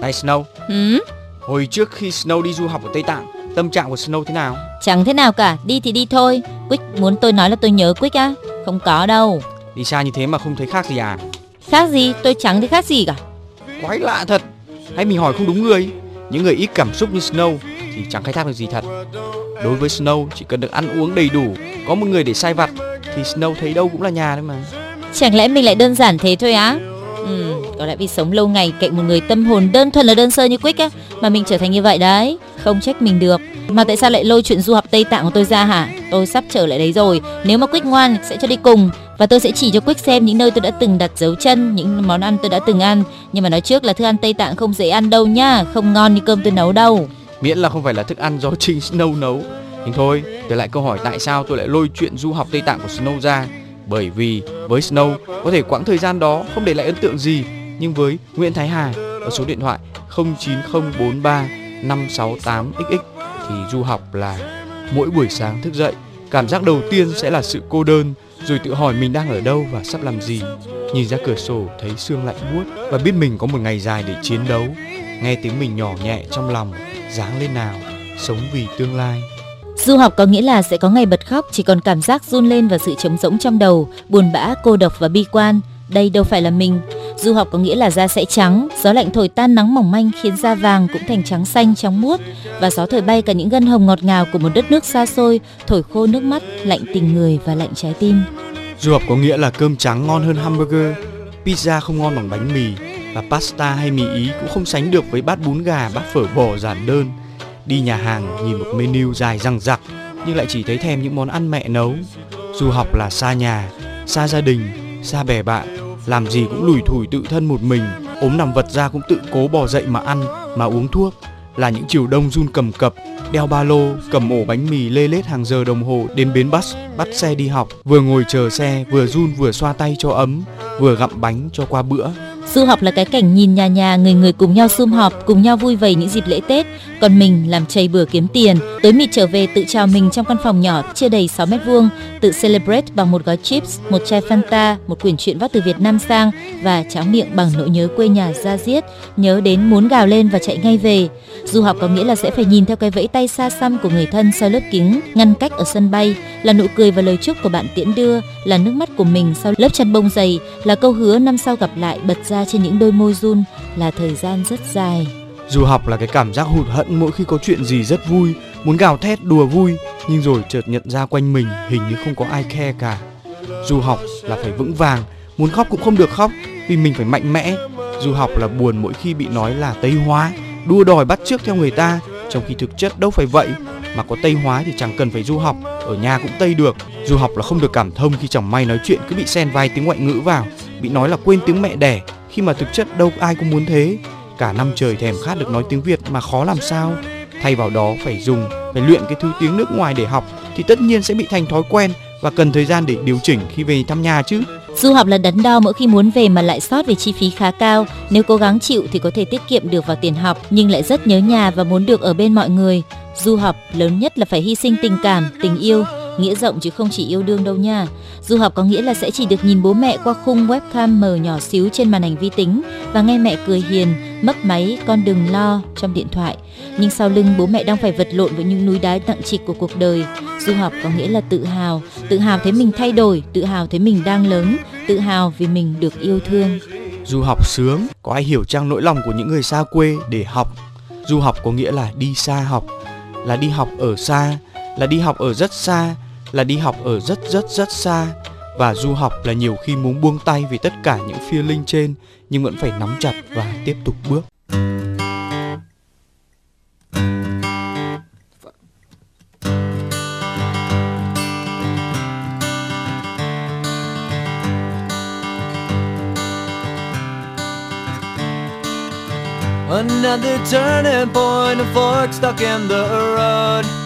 Này Snow ừ? hồi trước khi Snow đi du học ở Tây Tạng tâm trạng của Snow thế nào? Chẳng thế nào cả đi thì đi thôi. Quick muốn tôi nói là tôi nhớ Quick á. Không có đâu. Đi xa như thế mà không thấy khác gì à? Khác gì? Tôi chẳng thấy khác gì cả. Quái lạ thật. Hay mình hỏi không đúng người. Những người ít cảm xúc như Snow thì chẳng khai thác được gì thật. Đối với Snow chỉ cần được ăn uống đầy đủ có một người để sai vặt thì Snow thấy đâu cũng là nhà thôi mà. Chẳng lẽ mình lại đơn giản thế thôi á? Ừ, có lẽ vì sống lâu ngày cạnh một người tâm hồn đơn thuần là đơn sơ như Quick á mà mình trở thành như vậy đấy. Không trách mình được. Mà tại sao lại lôi chuyện du học Tây Tạng của tôi ra hả? Tôi sắp trở lại đấy rồi. Nếu mà Quick ngoan sẽ cho đi cùng và tôi sẽ chỉ cho Quick xem những nơi tôi đã từng đặt dấu chân, những món ăn tôi đã từng ăn. Nhưng mà nói trước là thức ăn Tây Tạng không dễ ăn đâu nhá, không ngon như cơm tôi nấu đâu. miễn là không phải là thức ăn do [LAUGHS] chính Snow nấu nhưng thôi trở lại câu hỏi tại sao tôi lại lôi chuyện du học Tây Tạng của Snow ra bởi vì với Snow, có thể quãng thời gian đó không để lại ấn tượng gì, nhưng với Nguyễn Thái Hà ở số điện thoại 09043 568 xx thì du học là mỗi buổi sáng thức dậy, cảm giác đầu tiên sẽ là sự cô đơn, rồi tự hỏi mình đang ở đâu và sắp làm gì. Nhìn ra cửa sổ, thấy sương lạnh buốt và biết mình có một ngày dài để chiến đấu. Nghe tiếng mình nhỏ nhẹ trong lòng, dáng lên nào, sống vì tương lai. Du học có nghĩa là sẽ có ngày bật khóc, chỉ còn cảm giác run lên và sự trống rỗng trong đầu, buồn bã, cô độc và bi quan. Đây đâu phải là mình. Du học có nghĩa là da sẽ trắng, gió lạnh thổi tan nắng mỏng manh khiến da vàng cũng thành trắng xanh trong muốt và gió thổi bay cả những gân hồng ngọt ngào của một đất nước xa xôi, thổi khô nước mắt, lạnh tình người và lạnh trái tim. du học có nghĩa là cơm trắng ngon hơn hamburger pizza không ngon bằng bánh mì và pasta hay mì ý cũng không sánh được với bát bún gà bát phở bò giản đơn đi nhà hàng nhìn một menu dài răng rặc nhưng lại chỉ thấy thèm những món ăn mẹ nấu. Du học là xa nhà xa gia đình xa bè bạn làm gì cũng lủi thủi tự thân một mình. Ốm nằm vật ra cũng tự cố bò dậy mà ăn mà uống thuốc, là những chiều đông run cầm cập, đeo ba lô, cầm ổ bánh mì lê lết hàng giờ đồng hồ đến bến bus, bắt xe đi học, vừa ngồi chờ xe, vừa run vừa xoa tay cho ấm, vừa gặm bánh cho qua bữa. Du học là cái cảnh nhìn nhà nhà người người cùng nhau sum họp, cùng nhau vui vầy những dịp lễ Tết, còn mình làm chầy bừa kiếm tiền, tối mịt trở về tự chào mình trong căn phòng nhỏ chưa đầy 6 mét vuông, tự celebrate bằng một gói chips, một chai Fanta, một quyển truyện vác từ Việt Nam sang và cháo miệng bằng nỗi nhớ quê nhà ra diết, nhớ đến muốn gào lên và chạy ngay về. Du học có nghĩa là sẽ phải nhìn theo cái vẫy tay xa xăm của người thân sau lớp kính ngăn cách ở sân bay, là nụ cười và lời chúc của bạn tiễn đưa, là nước mắt của mình sau lớp chăn bông dày, là câu hứa năm sau gặp lại bật ra trên những đôi môi run, là thời gian rất dài. Du học là cái cảm giác hụt hẫng mỗi khi có chuyện gì rất vui, muốn gào thét đùa vui, nhưng rồi chợt nhận ra quanh mình hình như không có ai khe cả. Du học là phải vững vàng, muốn khóc cũng không được khóc vì mình phải mạnh mẽ. Du học là buồn mỗi khi bị nói là tây hóa, đua đòi bắt chước theo người ta, trong khi thực chất đâu phải vậy. Mà có tây hóa thì chẳng cần phải du học, ở nhà cũng tây được. Du học là không được cảm thông khi chẳng may nói chuyện cứ bị xen vài tiếng ngoại ngữ vào, bị nói là quên tiếng mẹ đẻ, khi mà thực chất đâu ai cũng muốn thế. Cả năm trời thèm khát được nói tiếng Việt mà khó làm sao. Thay vào đó phải dùng, phải luyện cái thứ tiếng nước ngoài để học thì tất nhiên sẽ bị thành thói quen và cần thời gian để điều chỉnh khi về thăm nhà chứ. Du học là đắn đo mỗi khi muốn về mà lại sót về chi phí khá cao. Nếu cố gắng chịu thì có thể tiết kiệm được vào tiền học, nhưng lại rất nhớ nhà và muốn được ở bên mọi người. Du học lớn nhất là phải hy sinh tình cảm, tình yêu, nghĩa rộng chứ không chỉ yêu đương đâu nha. Du học có nghĩa là sẽ chỉ được nhìn bố mẹ qua khung webcam mờ nhỏ xíu trên màn ảnh vi tính và nghe mẹ cười hiền, mất máy con đừng lo trong điện thoại. Nhưng sau lưng bố mẹ đang phải vật lộn với những núi đá nặng trịch của cuộc đời. Du học có nghĩa là tự hào, tự hào thấy mình thay đổi, tự hào thấy mình đang lớn, tự hào vì mình được yêu thương. Du học sướng, có ai hiểu trang nỗi lòng của những người xa quê để học. Du học có nghĩa là đi xa học, là đi học ở xa, là đi học ở rất xa, là đi học ở rất rất rất xa. Và du học là nhiều khi muốn buông tay vì tất cả những feeling trên nhưng vẫn phải nắm chặt và tiếp tục bước. Another turning point, a fork stuck in the road.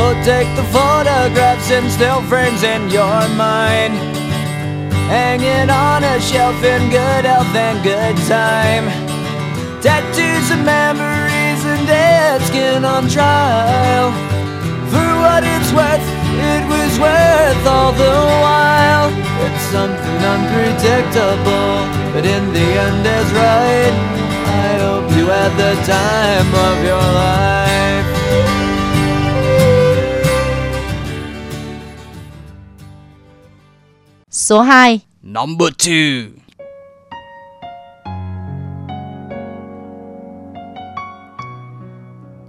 So take the photographs and still frames in your mind. Hanging on a shelf in good health and good time. Tattoos and memories and dead skin on trial. For what it's worth, it was worth all the while. It's something unpredictable, but in the end is right. I hope you had the time of your life. Số 2. Number 2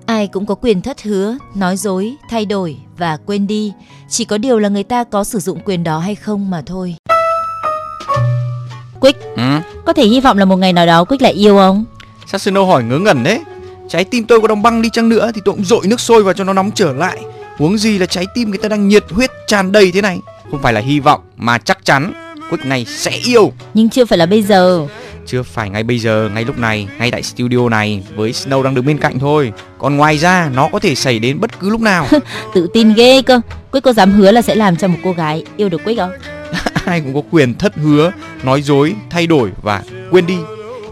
Ai cũng có quyền thất hứa, nói dối, thay đổi và quên đi. Chỉ có điều là người ta có sử dụng quyền đó hay không mà thôi. Quick, ừ? có thể hy vọng là một ngày nào đó Quick lại yêu không? Sao Snow hỏi ngớ ngẩn đấy Trái tim tôi có đóng băng đi chăng nữa Thì tôi cũng dội nước sôi vào cho nó nóng trở lại Huống gì là trái tim người ta đang nhiệt huyết tràn đầy thế này Không phải là hy vọng mà chắc chắn Quick này sẽ yêu Nhưng chưa phải là bây giờ. Chưa phải ngay bây giờ, ngay lúc này, ngay tại studio này Với Snow đang đứng bên cạnh thôi Còn ngoài ra nó có thể xảy đến bất cứ lúc nào [LAUGHS] Tự tin ghê cơ. Quick có dám hứa là sẽ làm cho một cô gái yêu được Quick không? [LAUGHS] Ai cũng có quyền thất hứa, nói dối, thay đổi và quên đi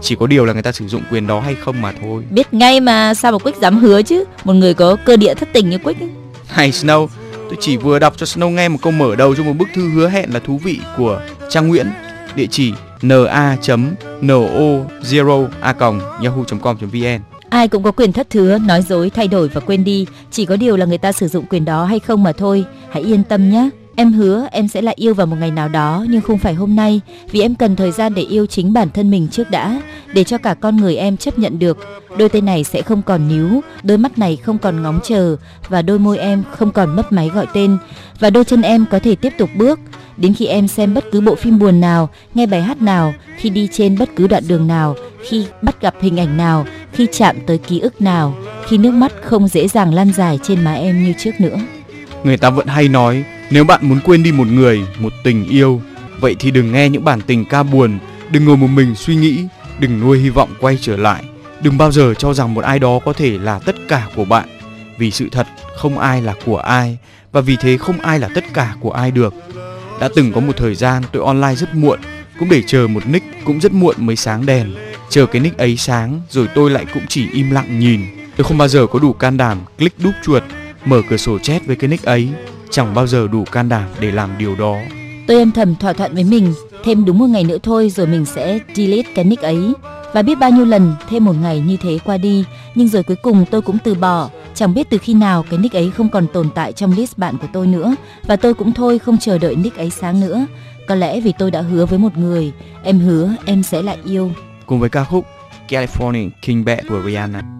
Chỉ có điều là người ta sử dụng quyền đó hay không mà thôi Biết ngay mà sao mà Quick dám hứa chứ. Một người có cơ địa thất tình như Quick. ấy. Hay Snow, tôi chỉ vừa đọc cho Snow nghe một câu mở đầu cho một bức thư hứa hẹn là thú vị của Trang Nguyễn, địa chỉ na.no0a.yahoo.com.vn. Ai cũng có quyền thất hứa, nói dối, thay đổi và quên đi. Chỉ có điều là người ta sử dụng quyền đó hay không mà thôi. Hãy yên tâm nhé. Em hứa em sẽ lại yêu vào một ngày nào đó, nhưng không phải hôm nay, vì em cần thời gian để yêu chính bản thân mình trước đã, để cho cả con người em chấp nhận được. Đôi tay này sẽ không còn níu, đôi mắt này không còn ngóng chờ, và đôi môi em không còn mấp máy gọi tên, và đôi chân em có thể tiếp tục bước. Đến khi em xem bất cứ bộ phim buồn nào, nghe bài hát nào, khi đi trên bất cứ đoạn đường nào, khi bắt gặp hình ảnh nào, khi chạm tới ký ức nào, khi nước mắt không dễ dàng lan dài trên má em như trước nữa. Người ta vẫn hay nói nếu bạn muốn quên đi một người, một tình yêu, vậy thì đừng nghe những bản tình ca buồn, đừng ngồi một mình suy nghĩ, đừng nuôi hy vọng quay trở lại, đừng bao giờ cho rằng một ai đó có thể là tất cả của bạn. Vì sự thật không ai là của ai và vì thế không ai là tất cả của ai được. Đã từng có một thời gian tôi online rất muộn, cũng để chờ một nick cũng rất muộn mới sáng đèn. Chờ cái nick ấy sáng rồi tôi lại cũng chỉ im lặng nhìn. Tôi không bao giờ có đủ can đảm click đúp chuột mở cửa sổ chat với cái nick ấy chẳng bao giờ đủ can đảm để làm điều đó. Tôi âm thầm thỏa thuận với mình thêm đúng một ngày nữa thôi rồi mình sẽ delete cái nick ấy. Và biết bao nhiêu lần thêm một ngày như thế qua đi nhưng rồi cuối cùng tôi cũng từ bỏ. Chẳng biết từ khi nào cái nick ấy không còn tồn tại trong list bạn của tôi nữa và tôi cũng thôi không chờ đợi nick ấy sáng nữa. Có lẽ vì tôi đã hứa với một người em hứa em sẽ lại yêu. Cùng với ca khúc California King Bad của Rihanna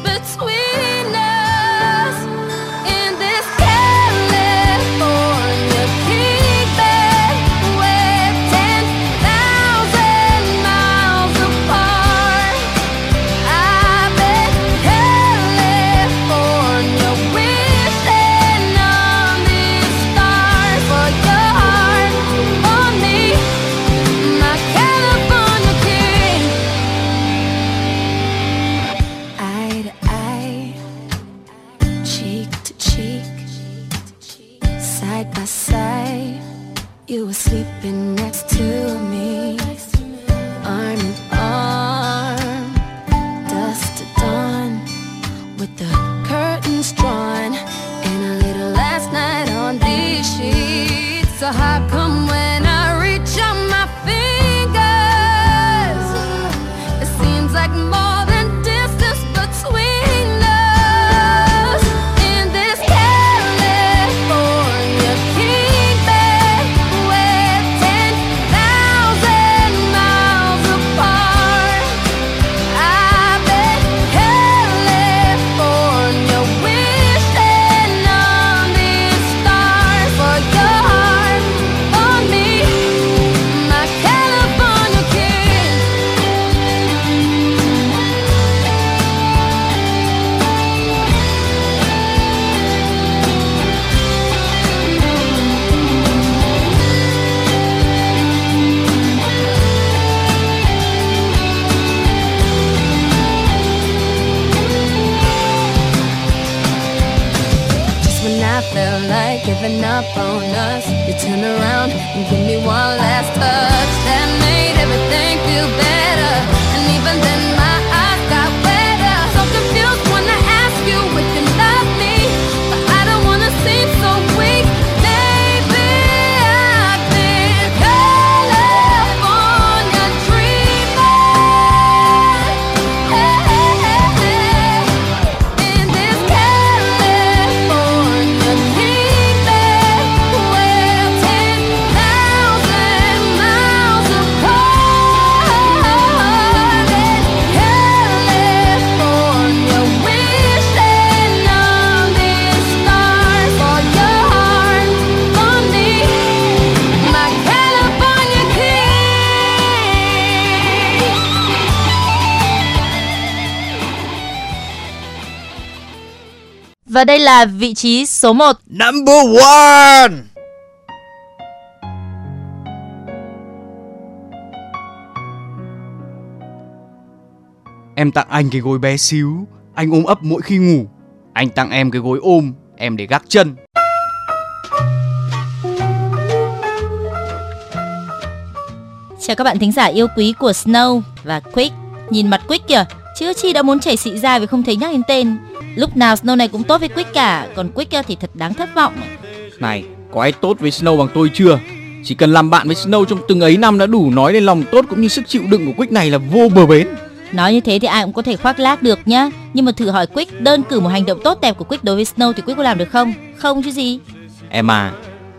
up on us, you turn around and give me one last touch that made everything feel better. Và đây là vị trí số 1 Number 1 Em tặng anh cái gối bé xíu. Anh ôm ấp mỗi khi ngủ. Anh tặng em cái gối ôm Em để gác chân. Chào các bạn thính giả yêu quý của Snow và Quick. Nhìn mặt Quick kìa Chứ chi đã muốn chảy xị ra vì không thấy nhắc đến tên. Lúc nào Snow này cũng tốt với Quick cả, còn Quick thì thật đáng thất vọng. Này, có ai tốt với Snow bằng tôi chưa? Chỉ cần làm bạn với Snow trong từng ấy năm đã đủ nói lên lòng tốt cũng như sức chịu đựng của Quick này là vô bờ bến. Nói như thế thì ai cũng có thể khoác lác được nhá. Nhưng mà thử hỏi Quick đơn cử một hành động tốt đẹp của Quick đối với Snow thì Quick có làm được không? Không chứ gì. Em à,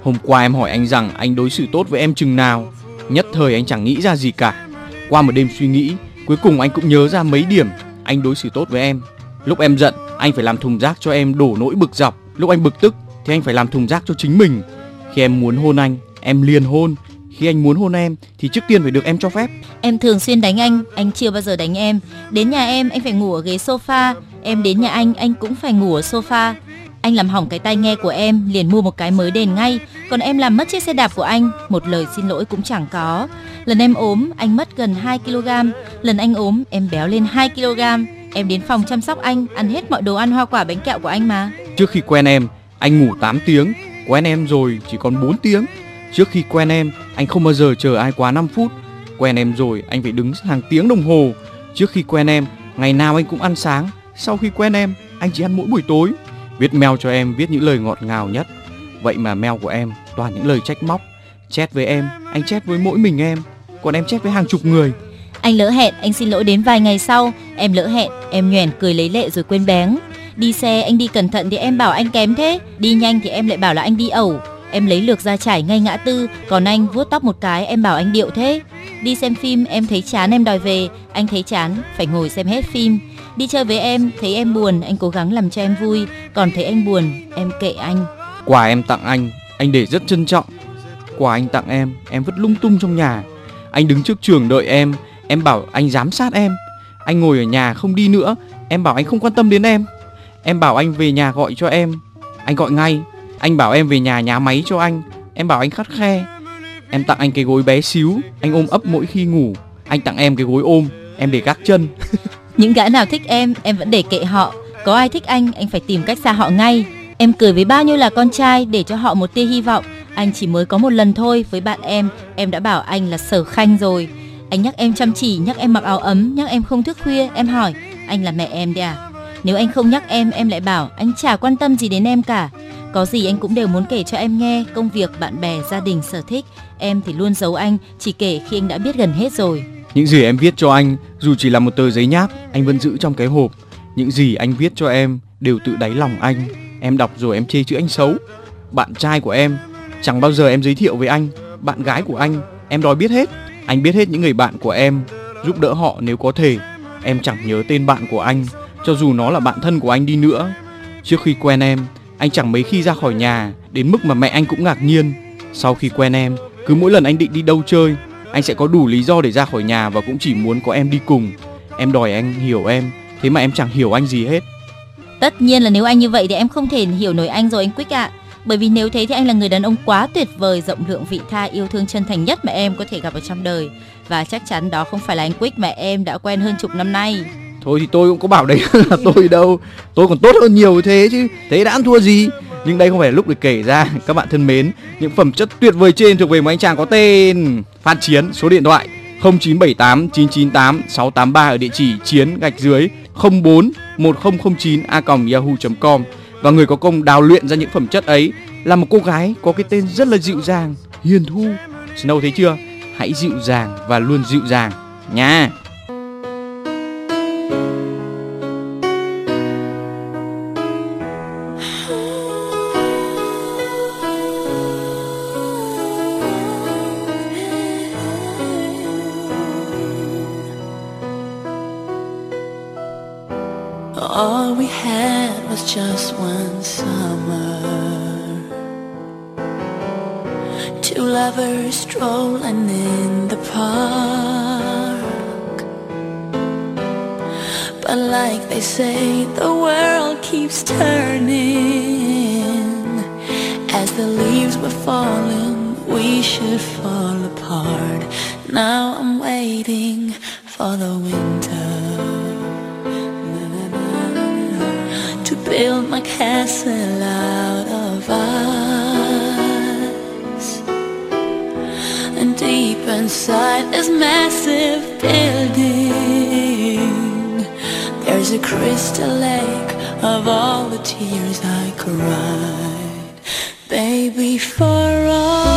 hôm qua em hỏi anh rằng anh đối xử tốt với em chừng nào. Nhất thời anh chẳng nghĩ ra gì cả. Qua một đêm suy nghĩ, cuối cùng anh cũng nhớ ra mấy điểm anh đối xử tốt với em. Lúc em giận, anh phải làm thùng rác cho em đổ nỗi bực dọc. Lúc anh bực tức thì anh phải làm thùng rác cho chính mình. Khi em muốn hôn anh, em liền hôn. Khi anh muốn hôn em thì trước tiên phải được em cho phép. Em thường xuyên đánh anh, anh chưa bao giờ đánh em. Đến nhà em, anh phải ngủ ở ghế sofa. Em đến nhà anh, anh cũng phải ngủ ở sofa. Anh làm hỏng cái tai nghe của em, liền mua một cái mới đền ngay. Còn em làm mất chiếc xe đạp của anh, một lời xin lỗi cũng chẳng có. Lần em ốm, anh mất gần 2 kg. Lần anh ốm, em béo lên 2 kg. Em đến phòng chăm sóc anh, ăn hết mọi đồ ăn hoa quả bánh kẹo của anh mà. Trước khi quen em, anh ngủ 8 tiếng. Quen em rồi chỉ còn 4 tiếng. Trước khi quen em, anh không bao giờ chờ ai quá 5 phút. Quen em rồi, anh phải đứng hàng tiếng đồng hồ. Trước khi quen em, ngày nào anh cũng ăn sáng. Sau khi quen em, anh chỉ ăn mỗi buổi tối. Viết mail cho em viết những lời ngọt ngào nhất. Vậy mà mail của em toàn những lời trách móc. Chat với em, anh chat với mỗi mình em. Còn em chat với hàng chục người. Anh lỡ hẹn, anh xin lỗi đến vài ngày sau. Em lỡ hẹn, em nhoẻn cười lấy lệ rồi quên bén. Đi xe anh đi cẩn thận thì em bảo anh kém thế. Đi nhanh thì em lại bảo là anh đi ẩu. Em lấy lược ra trải ngay ngã tư, còn anh vuốt tóc một cái em bảo anh điệu thế. Đi xem phim em thấy chán em đòi về, anh thấy chán phải ngồi xem hết phim. Đi chơi với em thấy em buồn anh cố gắng làm cho em vui, còn thấy anh buồn em kệ anh. Quà em tặng anh, anh để rất trân trọng. Quà anh tặng em, em vứt lung tung trong nhà. Anh đứng trước trường đợi em, em bảo anh giám sát em. Anh ngồi ở nhà không đi nữa, em bảo anh không quan tâm đến em. Em bảo anh về nhà gọi cho em, anh gọi ngay. Anh bảo em về nhà nhá máy cho anh, em bảo anh khắt khe. Em tặng anh cái gối bé xíu, anh ôm ấp mỗi khi ngủ. Anh tặng em cái gối ôm, em để gác chân. [LAUGHS] Những gã nào thích em, em vẫn để kệ họ. Có ai thích anh, anh phải tìm cách xa họ ngay. Em cười với bao nhiêu là con trai để cho họ một tia hy vọng. Anh chỉ mới có một lần thôi với bạn em, em đã bảo anh là sở khanh rồi. Anh nhắc em chăm chỉ, nhắc em mặc áo ấm, nhắc em không thức khuya. Em hỏi, anh là mẹ em đấy à? Nếu anh không nhắc em, em lại bảo anh chả quan tâm gì đến em cả. Có gì anh cũng đều muốn kể cho em nghe, công việc, bạn bè, gia đình, sở thích. Em thì luôn giấu anh, chỉ kể khi anh đã biết gần hết rồi. Những gì em viết cho anh, dù chỉ là một tờ giấy nháp, anh vẫn giữ trong cái hộp. Những gì anh viết cho em đều tự đáy lòng anh. Em đọc rồi em chê chữ anh xấu. Bạn trai của em, chẳng bao giờ em giới thiệu với anh. Bạn gái của anh, em đòi biết hết. Anh biết hết những người bạn của em, giúp đỡ họ nếu có thể. Em chẳng nhớ tên bạn của anh, cho dù nó là bạn thân của anh đi nữa. Trước khi quen em, anh chẳng mấy khi ra khỏi nhà, đến mức mà mẹ anh cũng ngạc nhiên. Sau khi quen em, cứ mỗi lần anh định đi đâu chơi, anh sẽ có đủ lý do để ra khỏi nhà và cũng chỉ muốn có em đi cùng. Em đòi anh hiểu em, thế mà em chẳng hiểu anh gì hết. Tất nhiên là nếu anh như vậy thì em không thể hiểu nổi anh rồi anh Quick ạ. Bởi vì nếu thế thì anh là người đàn ông quá tuyệt vời, rộng lượng vị tha, yêu thương chân thành nhất mà em có thể gặp ở trong đời. Và chắc chắn đó không phải là anh Quick mà em đã quen hơn chục năm nay. Thôi thì tôi cũng có bảo đấy [LAUGHS] là tôi đâu. Tôi còn tốt hơn nhiều thế chứ. Thế đã ăn thua gì? Nhưng đây không phải là lúc để kể ra [LAUGHS] Các bạn thân mến. Những phẩm chất tuyệt vời trên thuộc về một anh chàng có tên Phan Chiến. Số điện thoại 0978 998 683 ở địa chỉ chiến gạch dưới 04 1009 a yahoo.com và người có công đào luyện ra những phẩm chất ấy là một cô gái có cái tên rất là dịu dàng, hiền thu. Snow thấy chưa? Hãy dịu dàng và luôn dịu dàng nha. should fall apart. Now I'm waiting for the winter. Na, na, na, To build my castle out of ice And deep inside this massive building There's a crystal lake of all the tears I cried. Baby, for all